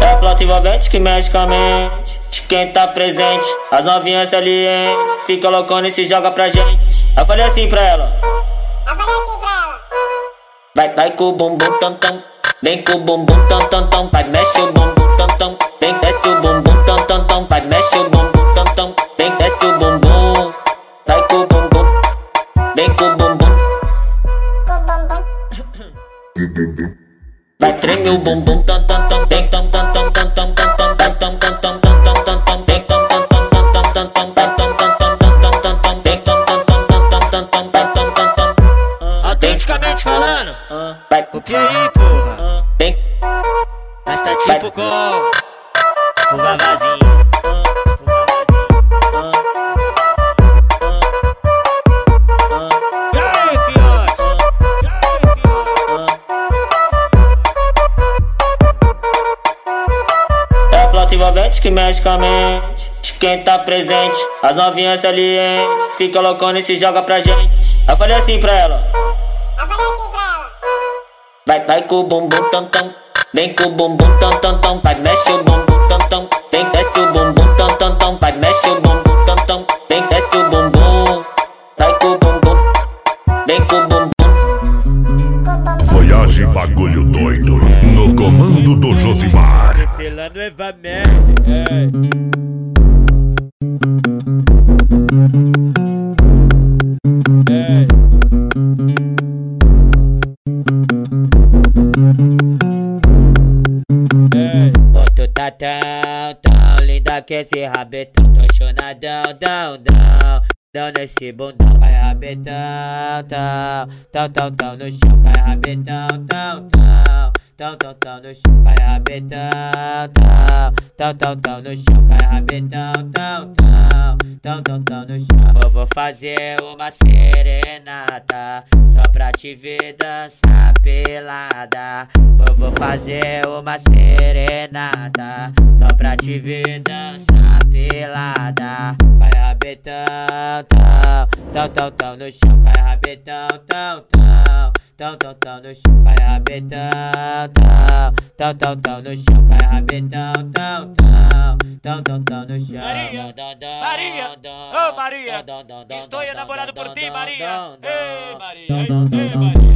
É flota envolvente que mexe com a mente De quem tá presente, as novinhas salientes Fica loucona e se joga pra gente. Eu falei assim pra ela. Eu falei assim pra ela. Vai, vai com o bumbum tam tam Vem com o bumbum tam tam tam Vai, mexe o bumbum tam tam Vem, desce o bumbum tam tam tam Vai, mexe o bumbum tam tam Vem, desce o bumbum Vai com o bumbum Vem com o bumbum Vai treme o bumbum tam tam tam Vem tam tam tam tam tam tam tam tam tam tam tam tam tam tam tam Vem tam tam tam tam tam tam tam tam tam tam tam tam tam Vem tam tam tam tam tam tam tam tam tam tam tam Autenticamente falando, vai copia aí, tipo com o Vavazinho. E aí, fiote? É flota envolvente que mexe com a mente. Quem tá presente, as novinhas salientes Fica loucona e se joga pra gente. Eu falei assim pra ela. Eu falei assim pra ela. Vai, vai com o bumbum tam tam Vem com o bumbum tam tam tam Vai, mexe o bumbum tam tam Vem, desce o bumbum tam tam tam Vai, mexe o 叨叨叨叨叨叨，那小孩还没叨叨叨。Tão, tão, tão no chão, cai rabetão, tão, tão, tão, tão no chão, cai rabetão, tão, tão, tão, tão, tão no chão. Eu vou fazer uma serenata só pra te ver dançar pelada. Eu vou fazer uma serenata só pra te ver dançar pelada. Cai rabetão, tão, tão, tão, tão no chão, cai rabetão, tão, tão tão, tão, tão no chão, cai rabetão, tão, tão, tão, tão no chão, cai rabetão, tão, tão, tão, tão, tão no chão. Maria, Maria, oh Maria, estou enamorado por ti, Maria. Ei, Maria, ei, Maria.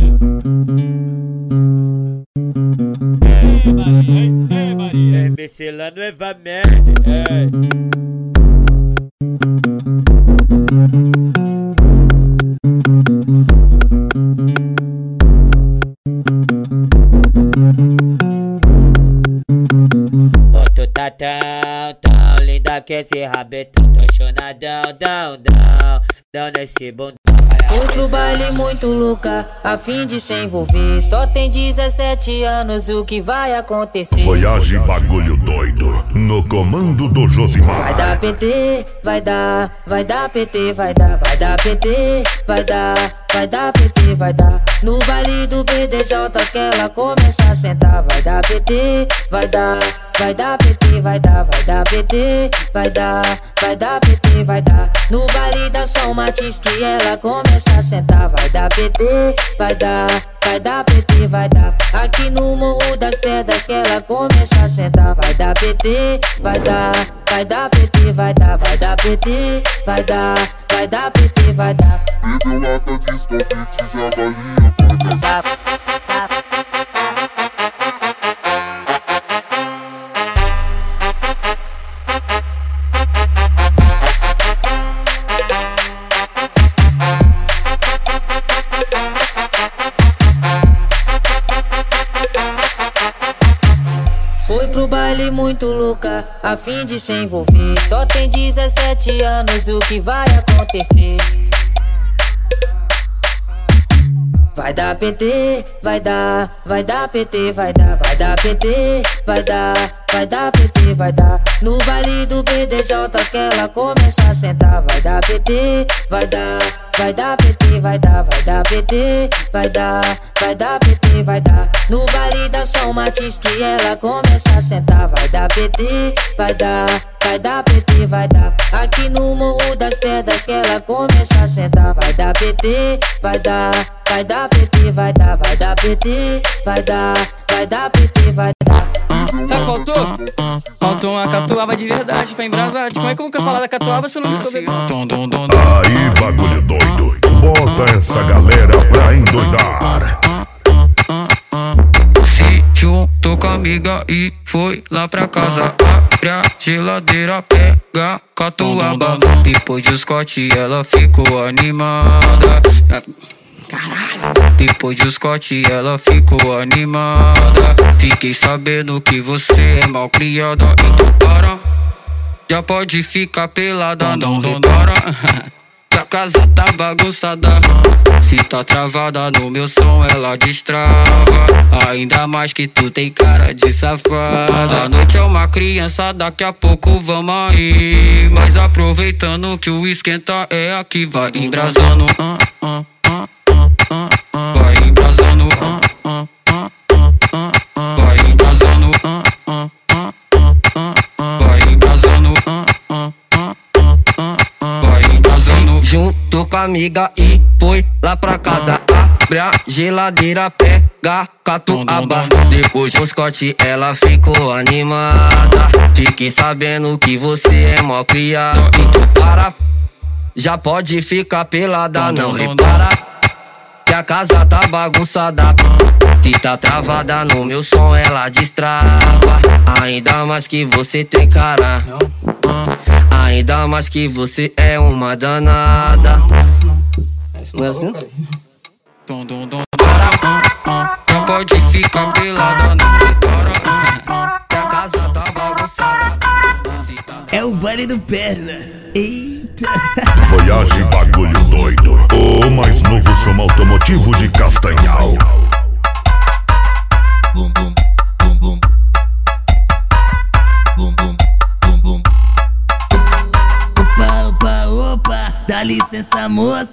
Ei, Maria, ei, Maria. Ei, Michelano Eva Merda, ei. Tão linda que esse rabetão Tô chonadão, dão, dão, dão nesse bundão Fui pro baile muito louca, a fim de se envolver. Só tem 17 anos, o que vai acontecer? Voyage bagulho doido, no comando do Josimar. Vai dar PT, vai dar, vai dar PT, vai dar, vai dar PT, vai dar, vai dar PT, vai dar. No baile do BDJ que ela começa a sentar, vai dar PT, vai dar. Vai dar PT, vai dar, vai dar PT, vai dar, vai dar PT, vai dar. No baile da São Matiz que ela começa a sentar, vai dar PT, vai dar, vai dar PT, vai dar. Aqui no Morro das Pedras que ela começa a sentar, vai dar PT, vai dar, vai dar PT, vai dar, vai dar PT, vai dar, vai dar PT, vai dar. Bebeu lata de escopete, javalinha, vai dar. Foi pro baile muito louca, a fim de se envolver. Só tem 17 anos, o que vai acontecer? Vai dar PT, vai dar, vai dar PT, vai dar, vai dar PT, vai dar, vai dar PT, vai dar. No baile do BDJ que ela começa a sentar, vai dar PT, vai dar, vai dar PT, vai dar, vai dar PT, vai dar, vai dar PT, vai dar. No baile da São Matiz que ela começa a sentar, vai dar PT, vai dar, vai dar PT, vai dar. Aqui no Morro das Pedras que ela começa a sentar, vai dar PT, vai dar, vai dar PT, vai dar, vai dar PT, vai dar, vai dar PT, vai dar. Sabe o que faltou? Faltou uma catuaba de verdade pra embrasar. Como é que eu nunca falar da catuaba se eu não me tô bebendo? Aí, bagulho doido, bota essa galera pra endoidar. Se juntou com a amiga e foi lá pra casa. Abre a geladeira, pega catuaba. Depois de Scott, ela ficou animada. Caralho. Depois de Scott, ela ficou animada. Fiquei sabendo que você é mal criada. Então para. Já pode ficar pelada, não repara. Que [LAUGHS] a casa tá bagunçada. Se tá travada no meu som, ela destrava. Ainda mais que tu tem cara de safada. A noite é uma criança, daqui a pouco vamos aí. Mas aproveitando que o esquenta é aqui, vai embrasando. ah, ah, Juntou com a amiga e foi lá pra casa. Abre a geladeira, pega catuaba. Depois do Scott, ela ficou animada. Fiquei sabendo que você é mó criado. Então para, já pode ficar pelada, não repara. Que a casa tá bagunçada. Se tá travada no meu som, ela destrava. Ainda mais que você tem cara. Ainda mais que você é uma danada. Não era assim? não, dom, não, dara, Não pode ficar pelada, não repara, Que a casa tá bagunçada. É o baile do perna. Eita! Voyage Bagulho Doido. O mais novo som automotivo de Castanhal. Bum, bum, bum, bum. Bum, bum. Licença, moça.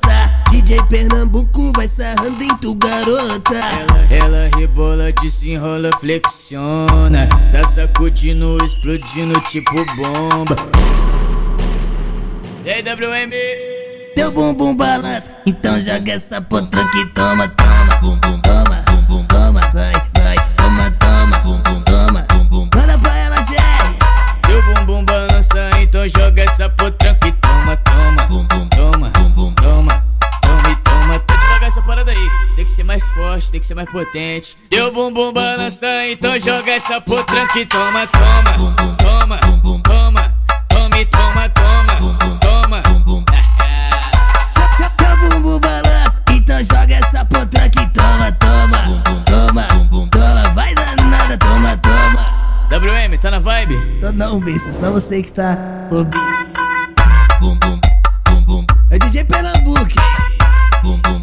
DJ Pernambuco vai sarrando em tu garota. Ela, ela rebola, desenrola, flexiona. Tá sacudindo, explodindo tipo bomba. E aí, WM? Teu bumbum balança, então joga essa potranca que toma, toma, bumbum, toma, bumbum, toma, vai, vai, toma, toma, bumbum, toma, bumbum. Manda pra ela, Jerry. Teu bumbum balança, então joga essa potranca mais forte, tem que ser mais potente. Teu bumbum balança, então joga essa potranca e toma, toma, toma, toma, toma e toma, toma, toma. Teu bumbum balança, então joga essa potranca e toma, toma, toma, toma, vai danada, toma, toma. WM, tá na vibe? Tô não, besta, só você que tá ouvindo. Bum, bum, bum, bum. É DJ Pernambuco. bum, bum,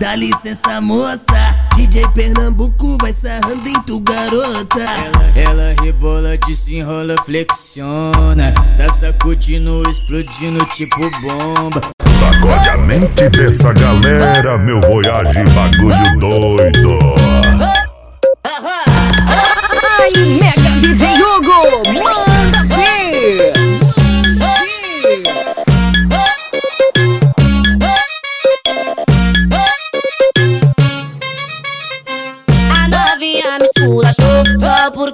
dá licença, moça. DJ Pernambuco vai sarrando em tu garota. Ela rebola, desenrola, flexiona. Tá sacudindo, explodindo tipo bomba. Sacode a mente dessa galera, meu voyage bagulho doido. Ai, Mega DJ Hugo,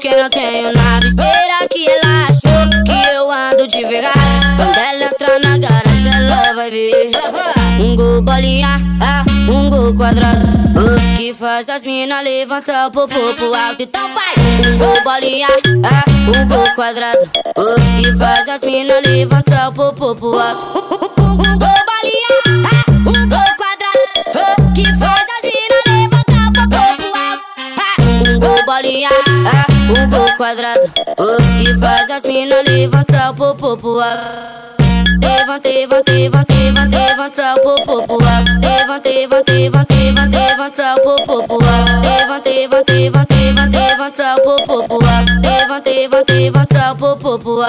Porque não tenho nave Será que ela achou que eu ando devagar? Quando ela entrar na garagem ela vai ver. Um gol bolinha, ah, um gol quadrado. Ah, Que faz as minas levantar o popô pro alto? Então vai! Um gol bolinha, ah, um gol quadrado. Ah, Que faz as minas levantar o popô pro alto quadrado. Oh, Que faz as minas levantar o popô pro ar Levanta, levanta, levanta, levanta, levanta o popô pro ar Levanta, levanta, levanta, levanta, levanta o popô pro ar Levanta, levanta, levanta, levanta, levanta o popô pro ar Levanta, levanta, levanta o popô pro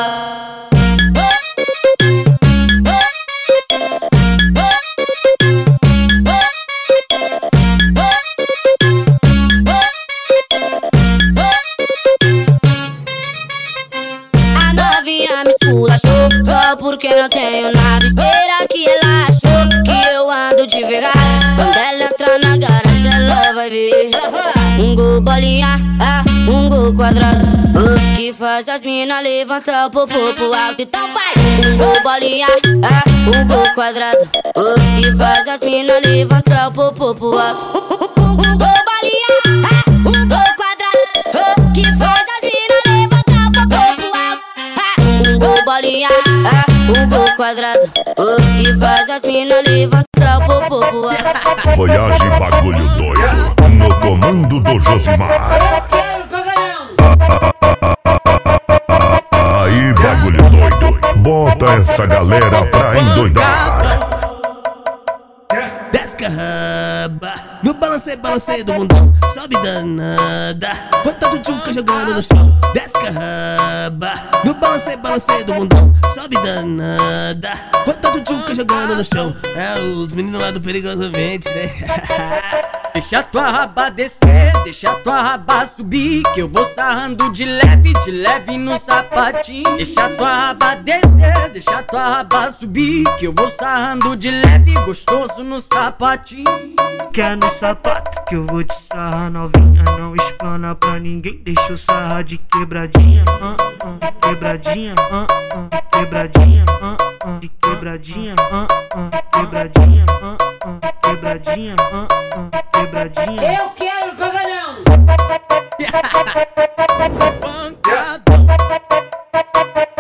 ver Um gol bolinha, ah, um gol quadrado. Que faz as minas levantar o popô pro alto? Então vai! Um gol bolinha, ah, um gol quadrado. Que faz as minas levantar o popô pro alto? [LAUGHS] Um gol bolinha, ah, bolinha, ah, um gol quadrado oh, Que faz as minas levantar o popô Voyage bagulho doido. No comando do Josimar. Aí, bagulho doido. Bota essa galera pra endoidar. Desce raba No balancei, balancei do mundão Sobe danada. Bota a tchutchuca jogando no chão. Desce raba. No balancei, balancei do mundão Sobe danada. Bota a tchutchuca jogando no chão. É os meninos lá do Perigosamente, né? [LAUGHS] Deixa tua raba descer, deixa tua raba subir Que eu vou sarrando de leve, de leve no sapatinho. Deixa tua raba descer, deixa tua raba subir Que eu vou sarrando de leve, gostoso no sapatinho. Quer no sapato que eu vou te sarrar novinha. Não explana pra ninguém, deixa eu sarrar de quebradinha. Ah, ah, De quebradinha, ah, ah, de quebradinha, ah, ah, de quebradinha, ah, ah, de quebradinha, ah, ah, de quebradinha, ah, ah, de quebradinha. Eu quero pagalhão! Eu [LAUGHS]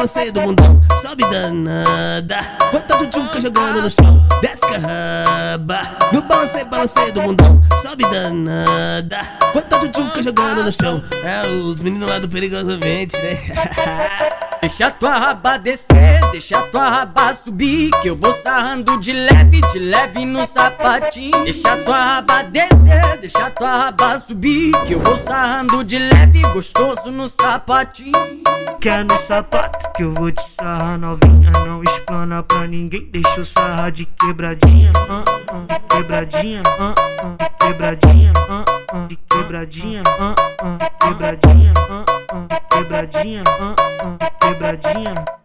balanceio, balanceio do mundão. Sobe danada Bota tchutchuca jogando no chão. Desca raba No balanceio, balanceio do mundão. Sobe danada Bota tchutchuca jogando no chão. É os meninos lá do Perigosamente, né? [LAUGHS] Deixa tua raba descer, deixa tua raba subir Que eu vou sarrando de leve, de leve no sapatinho. Deixa tua raba descer, deixa tua raba subir Que eu vou sarrando de leve, gostoso no sapatinho. Quer no sapato que eu vou te sarrar novinha Não explana pra ninguém, deixa eu sarrar de quebradinha ah, ah, De quebradinha, ah, ah, de quebradinha, ah, ah, de quebradinha, ah, ah, de quebradinha, ah, ah, de quebradinha, ah, ah, de quebradinha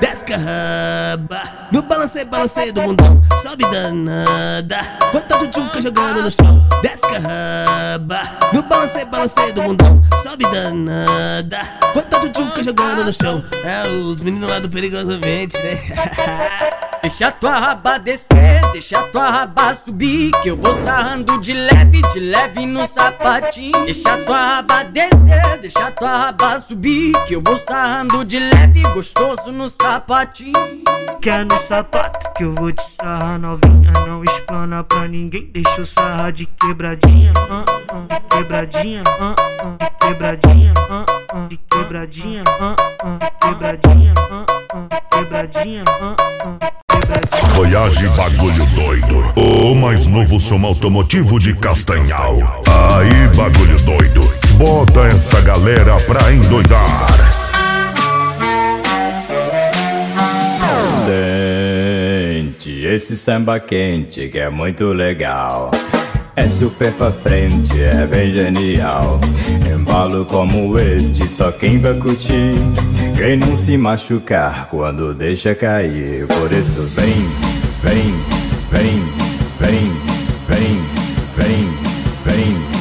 Desca raba. No balanceio, balanceio do mundão. Sobe danada. Bota tchutchuca jogando no chão. Desca raba. No balanceio, balanceio do mundão. Sobe danada. Bota tchutchuca jogando no chão. É os meninos lá do Perigosamente, né? [LAUGHS] Deixa tua raba descer, deixa tua raba subir Que eu vou sarrando de leve, de leve no sapatinho Deixa tua raba descer, deixa tua raba subir Que eu vou sarrando de leve, gostoso no sapatinho Quer no sapato que eu vou te sarrar novinha Não explana pra ninguém, deixa eu sarrar de quebradinha ah, ah, De quebradinha, ah, ah, de quebradinha, ah, ah, de quebradinha, ah, ah, de quebradinha, ah, ah, de quebradinha, ah, ah. Voyage Bagulho Doido. O mais novo som automotivo de Castanhal. Aí, bagulho doido. Bota essa galera pra endoidar. Sente esse samba quente que é muito legal. É super pra frente, é bem genial. Embalo como este, só quem vai curtir. Quem não se machucar quando deixa cair. Por isso vem, vem, vem, vem, vem, vem, vem. vem.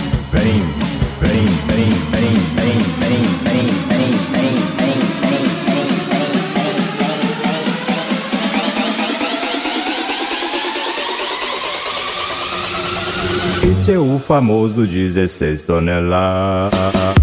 seu famoso 16 toneladas.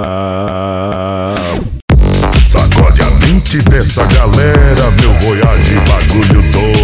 Mente dessa galera, meu Voyage Bagulho Doido.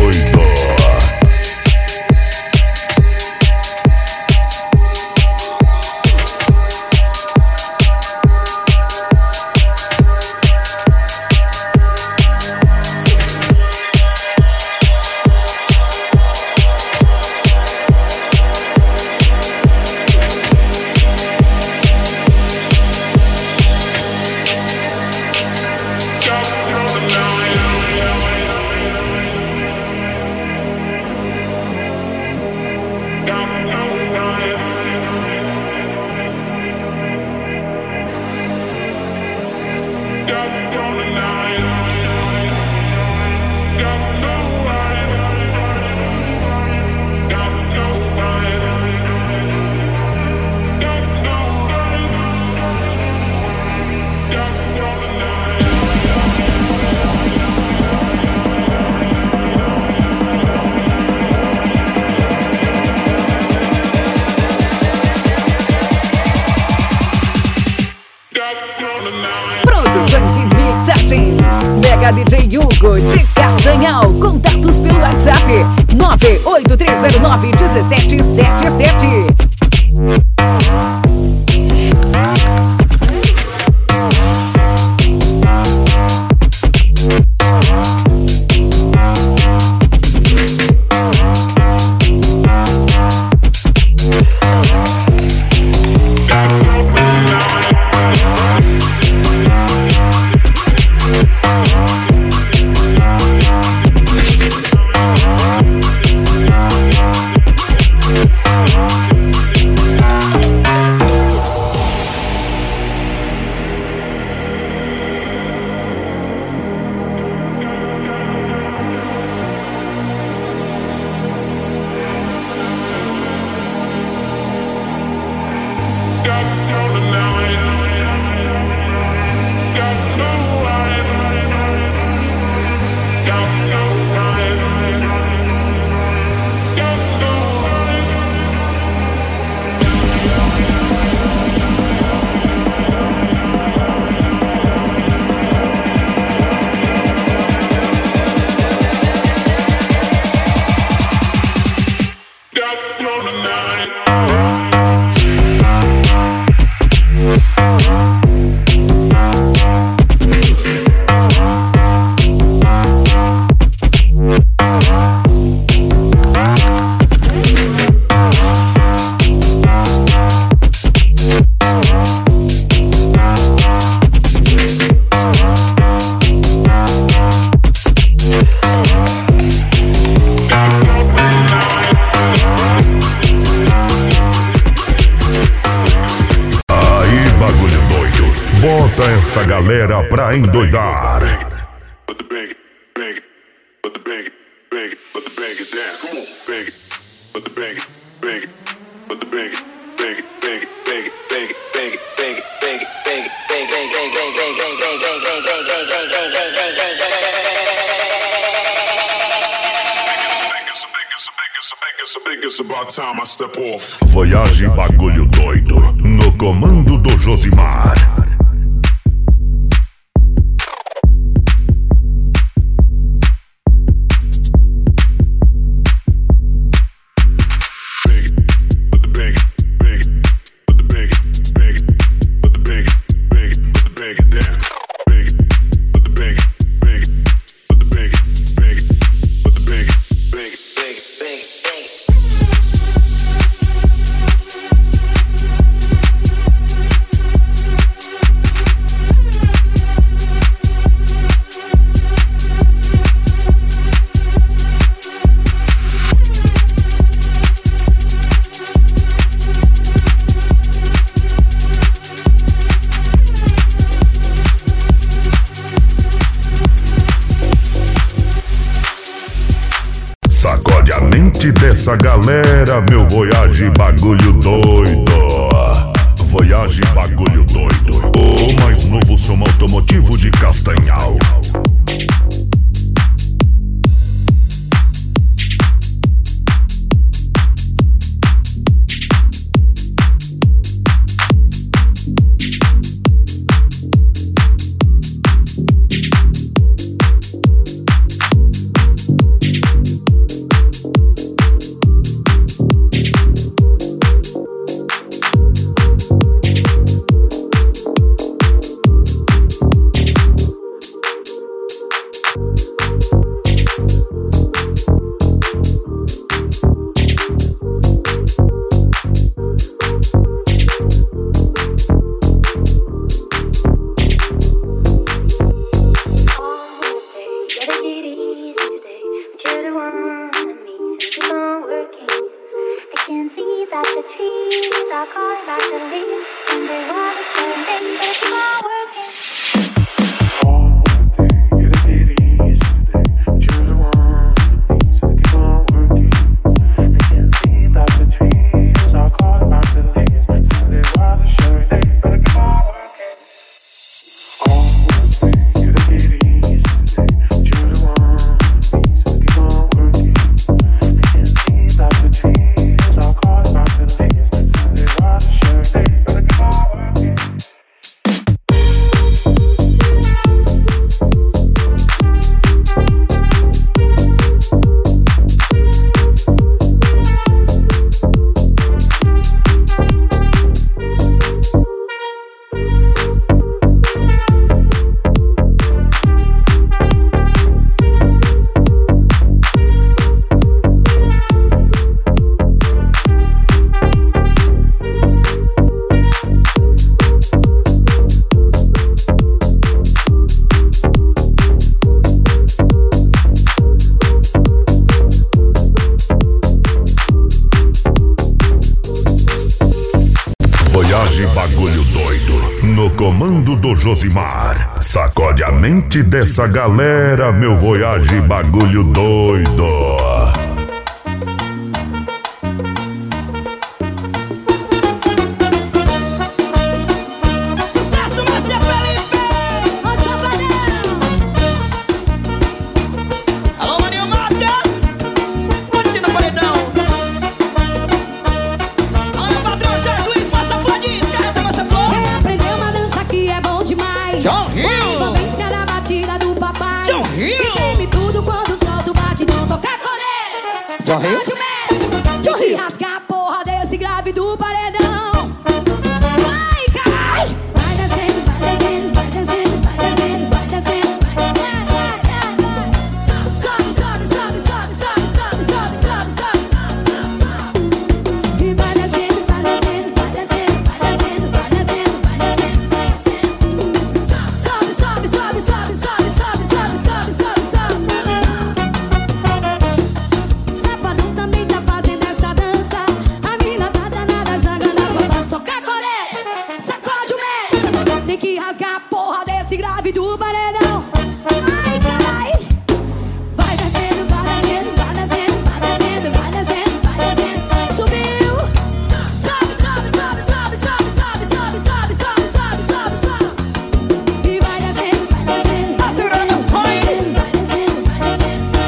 Josimar. Sacode a mente dessa galera, meu voyage bagulho doido.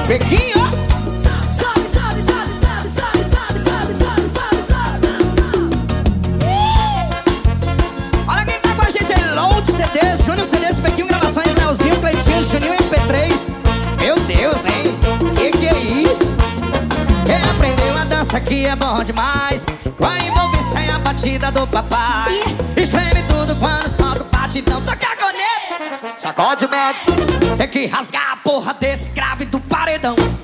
Pequinho. Sobe, sobe, sobe, sobe, sobe, sobe, sobe, sobe, sobe, sobe, sobe, uh! Olha quem tá com a gente aí, Load CDs, Júnior CDs, Pequinho Gravações, Nelzinho, Cleitinho, Juninho MP3. Meu Deus, hein? Que que é isso? Quem aprendeu a dança que é bom demais, vai envolver sem a batida do papai. Yeah. Espreme tudo quando solta o bate, então toca a corneta. Sacode o médico, tem que rasgar a porra desse grave paredão.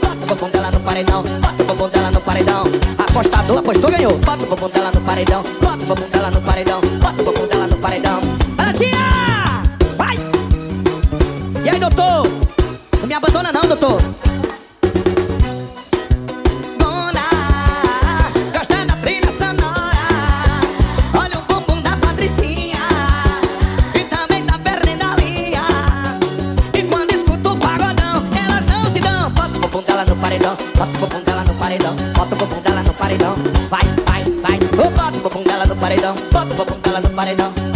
Bota o bumbum dela no paredão, bota o bumbum dela no paredão. Apostador apostou, ganhou. Bota o bumbum dela no paredão, bota o bumbum dela no paredão, bota o bumbum dela no paredão. garotinha, Vai! E aí, doutor? Não me abandona não, doutor. paredão, bota o popão dela no paredão.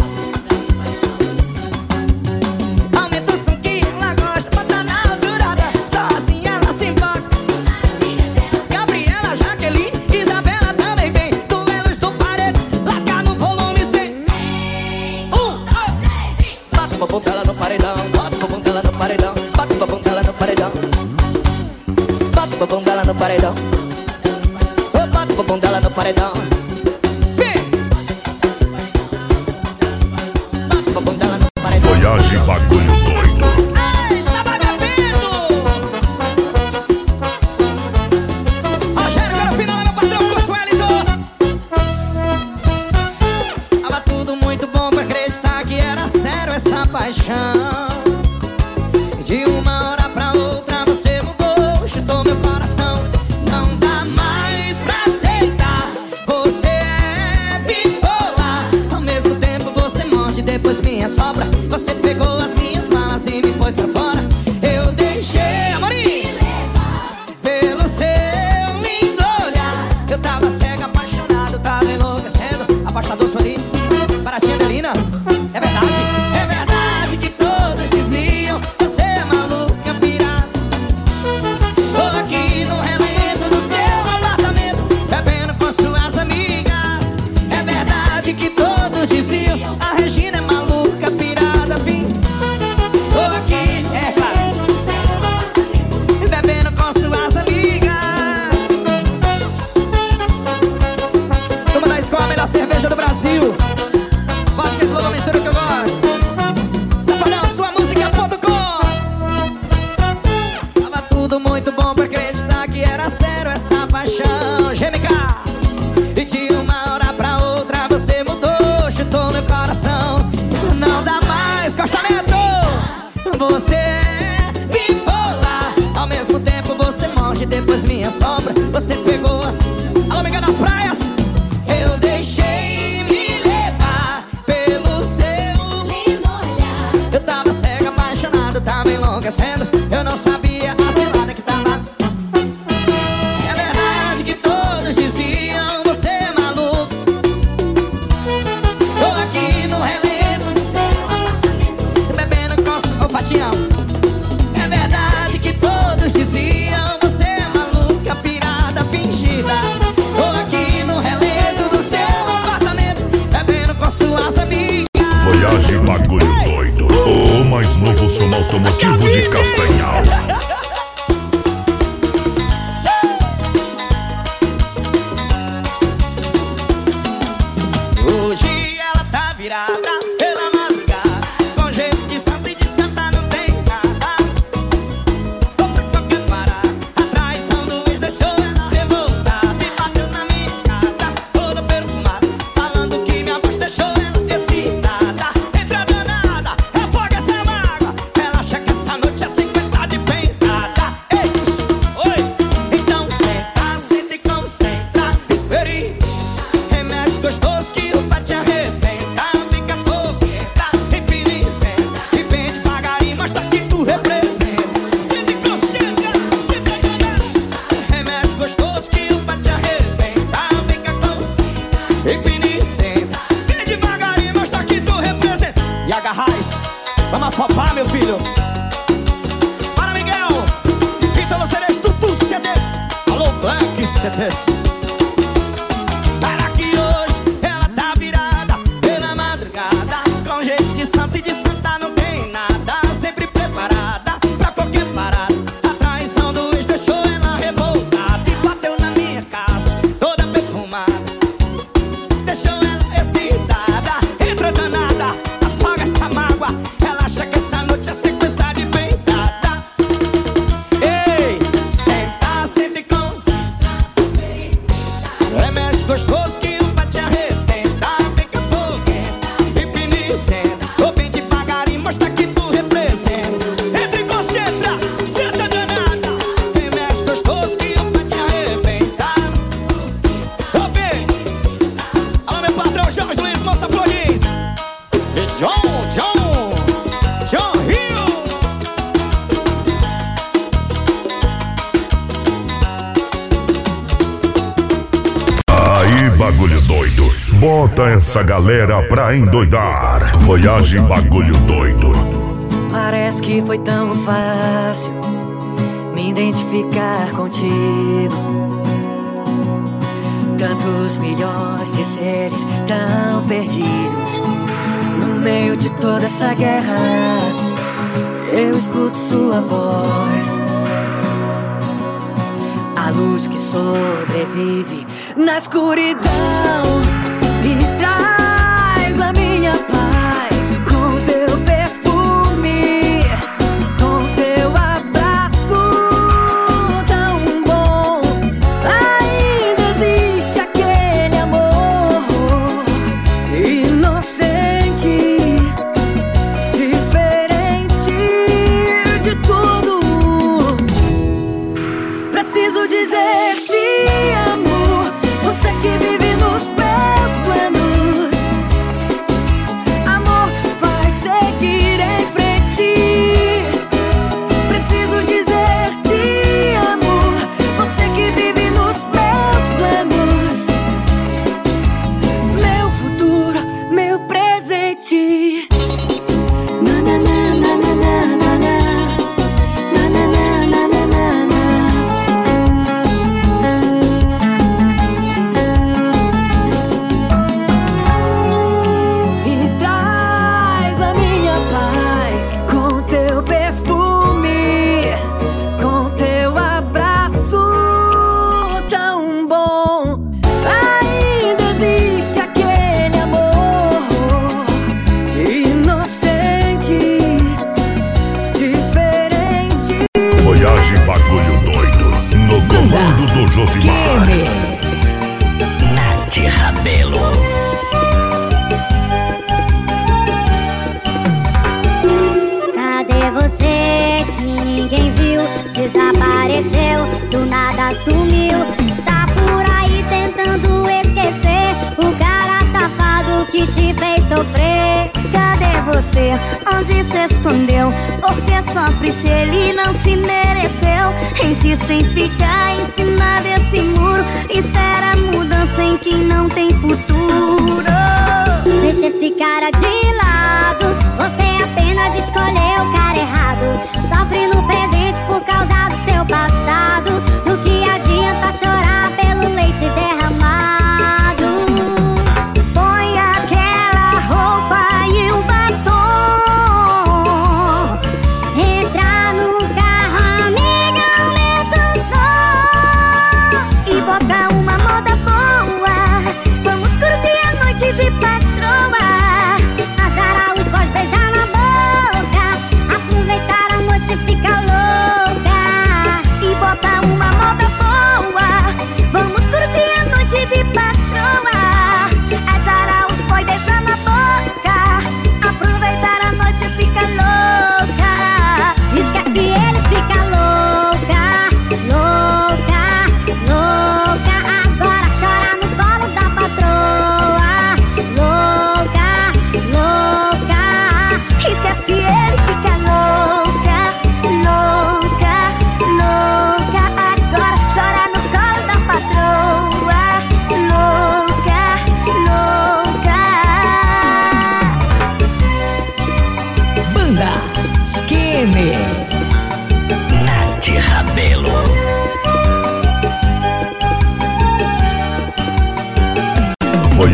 Novo brasileira pra endoidar. Voyage bagulho doido. Parece que foi tão fácil me identificar contigo. Tantos milhões de seres tão perdidos. No meio de toda essa guerra, eu escuto sua voz. A luz que sobrevive na escuridão.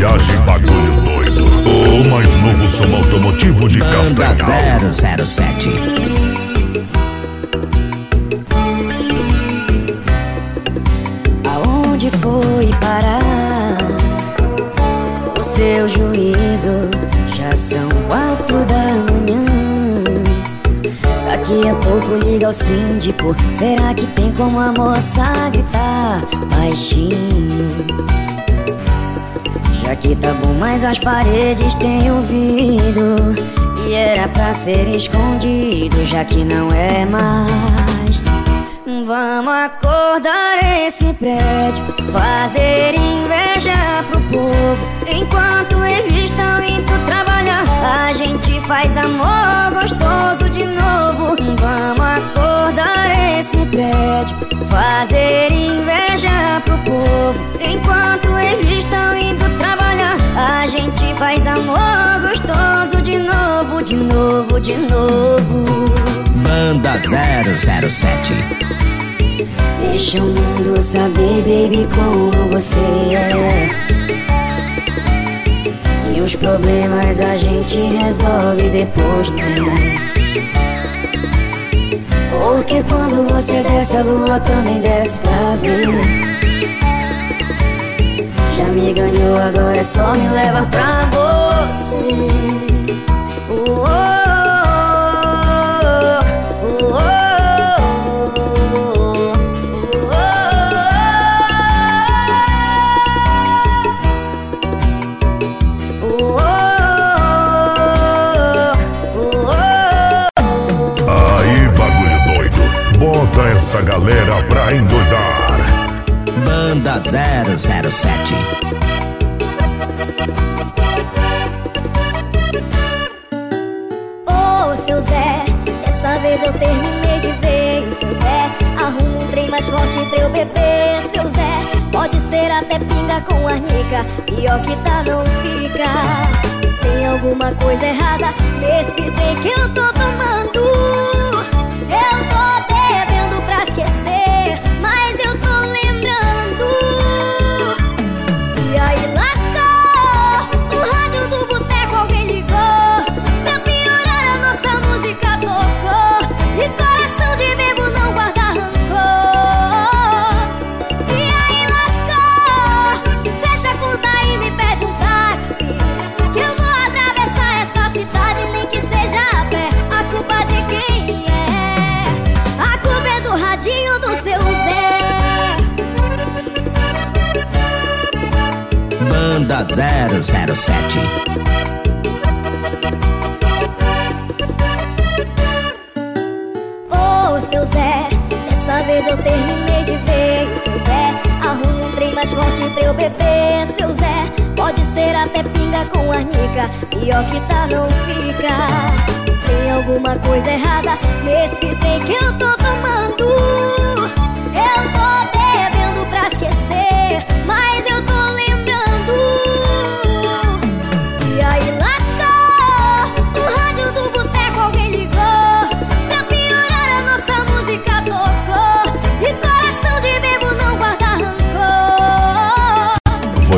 viagem, bagulho doido. O mais novo som automotivo de Castanhal. 007. Aonde foi parar? O seu juízo já são quatro da manhã. Daqui a pouco liga o síndico. Será que tem como a moça gritar baixinho? Já que tá bom, mas as paredes têm ouvido. E era pra ser escondido, já que não é mais. Vamos acordar esse prédio Fazer inveja pro povo. Enquanto eles estão indo trabalhar A gente faz amor gostoso de novo. Vamos acordar esse prédio Fazer inveja pro povo. Enquanto eles estão indo trabalhar A gente faz amor gostoso De novo, de novo, de novo. Banda 007 Deixa o mundo saber, baby, como você é. E os problemas a gente resolve depois, né? Porque quando você desce, a lua também desce pra ver. Já me ganhou, agora é só me leva pra você. Oh, oh, essa galera pra endoidar. Banda 007. Ô, seu Zé, dessa vez eu terminei de vez. Seu Zé, arruma um trem mais forte pra eu beber. Seu Zé, pode ser até pinga com arnica. Pior que tá, não fica. Tem alguma coisa errada nesse trem que eu tô tomando. 007. Ô, seu Zé, dessa vez eu terminei de vez. Seu Zé, arruma um trem mais forte pra eu beber. Seu Zé, pode ser até pinga com arnica. Pior que tá, não fica. Tem alguma coisa errada nesse trem que eu tô tomando. Eu tô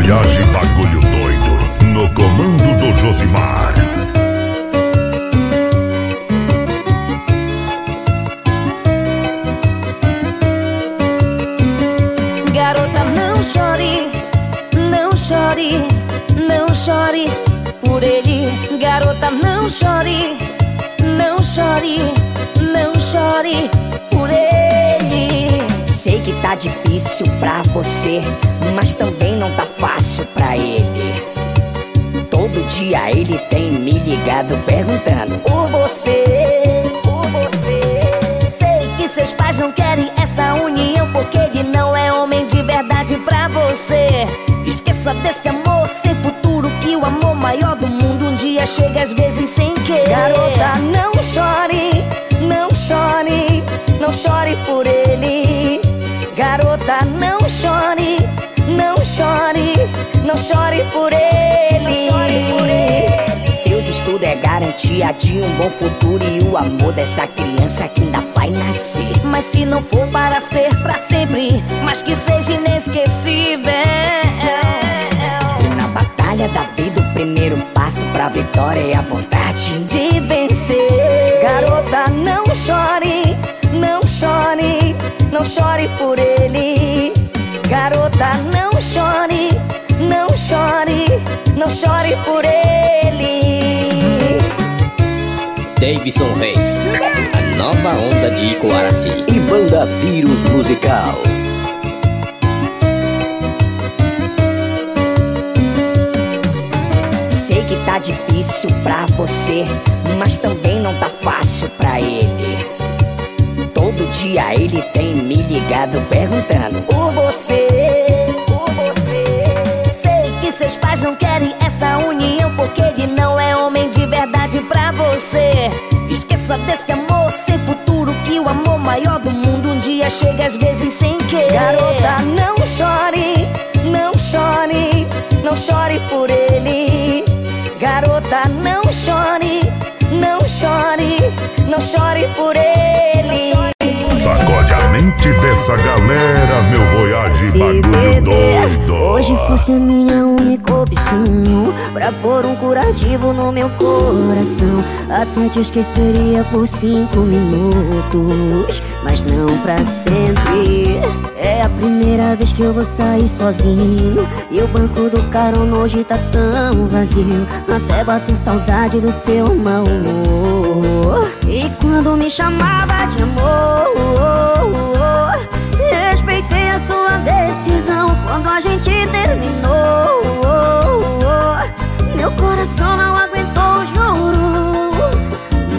Voyage Bagulho Doido. No comando do Josimar. Tá difícil pra você, mas também não tá fácil pra ele. Todo dia ele tem me ligado perguntando por você. Por você. Sei que seus pais não querem essa união porque ele não é homem de verdade pra você. Esqueça desse amor sem futuro que o amor maior do mundo um dia chega às vezes sem querer. Garota, não chore, não chore, não chore por ele. Garota, não chore, não chore, não chore por ele. Seus estudos é garantia de um bom futuro e o amor dessa criança que ainda vai nascer. Mas se não for para ser pra sempre, mas que seja inesquecível. E na batalha da vida, o primeiro passo pra vitória é a vontade de vencer. Garota, não chore, não chore por ele. Garota, não chore, não chore, não chore por ele. Davidson Reis, a nova onda de Icoaraci. E Banda Vírus Musical. Sei que tá difícil pra você, mas também não tá fácil pra ele. Todo dia ele tem me ligado perguntando por você. Você. Sei que seus pais não querem essa união porque ele não é homem de verdade pra você. Esqueça desse amor sem futuro que o amor maior do mundo um dia chega às vezes sem querer. Garota, não chore, não chore, não chore por ele. Mente dessa galera, meu voyage bagulho doido. Hoje fosse a minha única opção Pra pôr um curativo no meu coração. Até te esqueceria por cinco minutos Mas não pra sempre. É a primeira vez que eu vou sair sozinho. E o banco do carona hoje tá tão vazio. Até bato saudade do seu mau humor. E quando me chamava de amor gente terminou. Meu coração não aguentou, juro.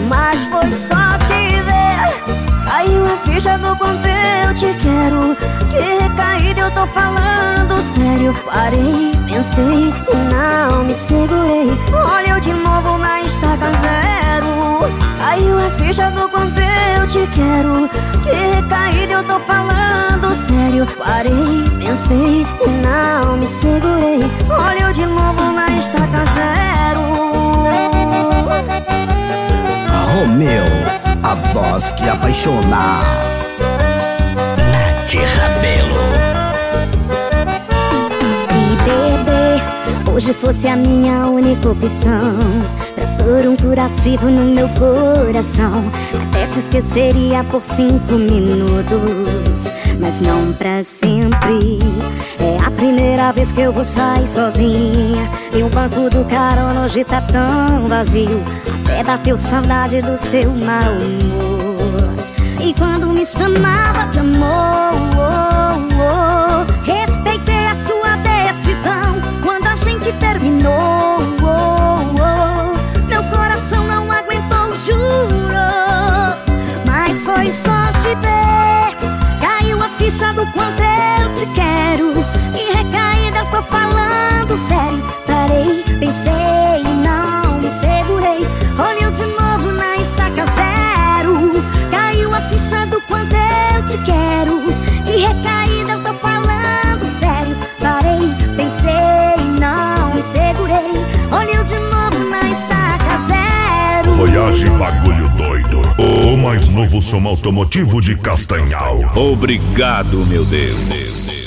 Mas foi só te ver. Caiu a ficha do quanto eu te quero. Que recaída eu tô falando sério. Parei, pensei e não me segurei. Olha eu de novo na estaca zero. Caiu a ficha do quanto eu te quero. Que recaída eu tô falando sério. Parei, pensei e não me segurei. Olha eu de novo na estaca zero. Romeu, a voz que apaixona. Nath Rabelo. Se beber hoje fosse a minha única opção Pôr um curativo no meu coração. Até te esqueceria por cinco minutos Mas não pra sempre. É a primeira vez que eu vou sair sozinha. E o banco do carona hoje tá tão vazio. Até bateu saudade do seu mau humor. E quando me chamava de amor Respeitei a sua decisão. Quando a gente terminou. Quanto eu te quero. E recaída, tô falando sério. Parei, pensei e não me segurei. Olhei de novo na estaca zero. Caiu a ficha do quanto eu te quero. E recaída, eu tô falando sério. Parei, pensei e não me segurei. Olhei de novo na estaca zero. Voyage bagulho mais novo som automotivo de Castanhal. Obrigado, meu Deus.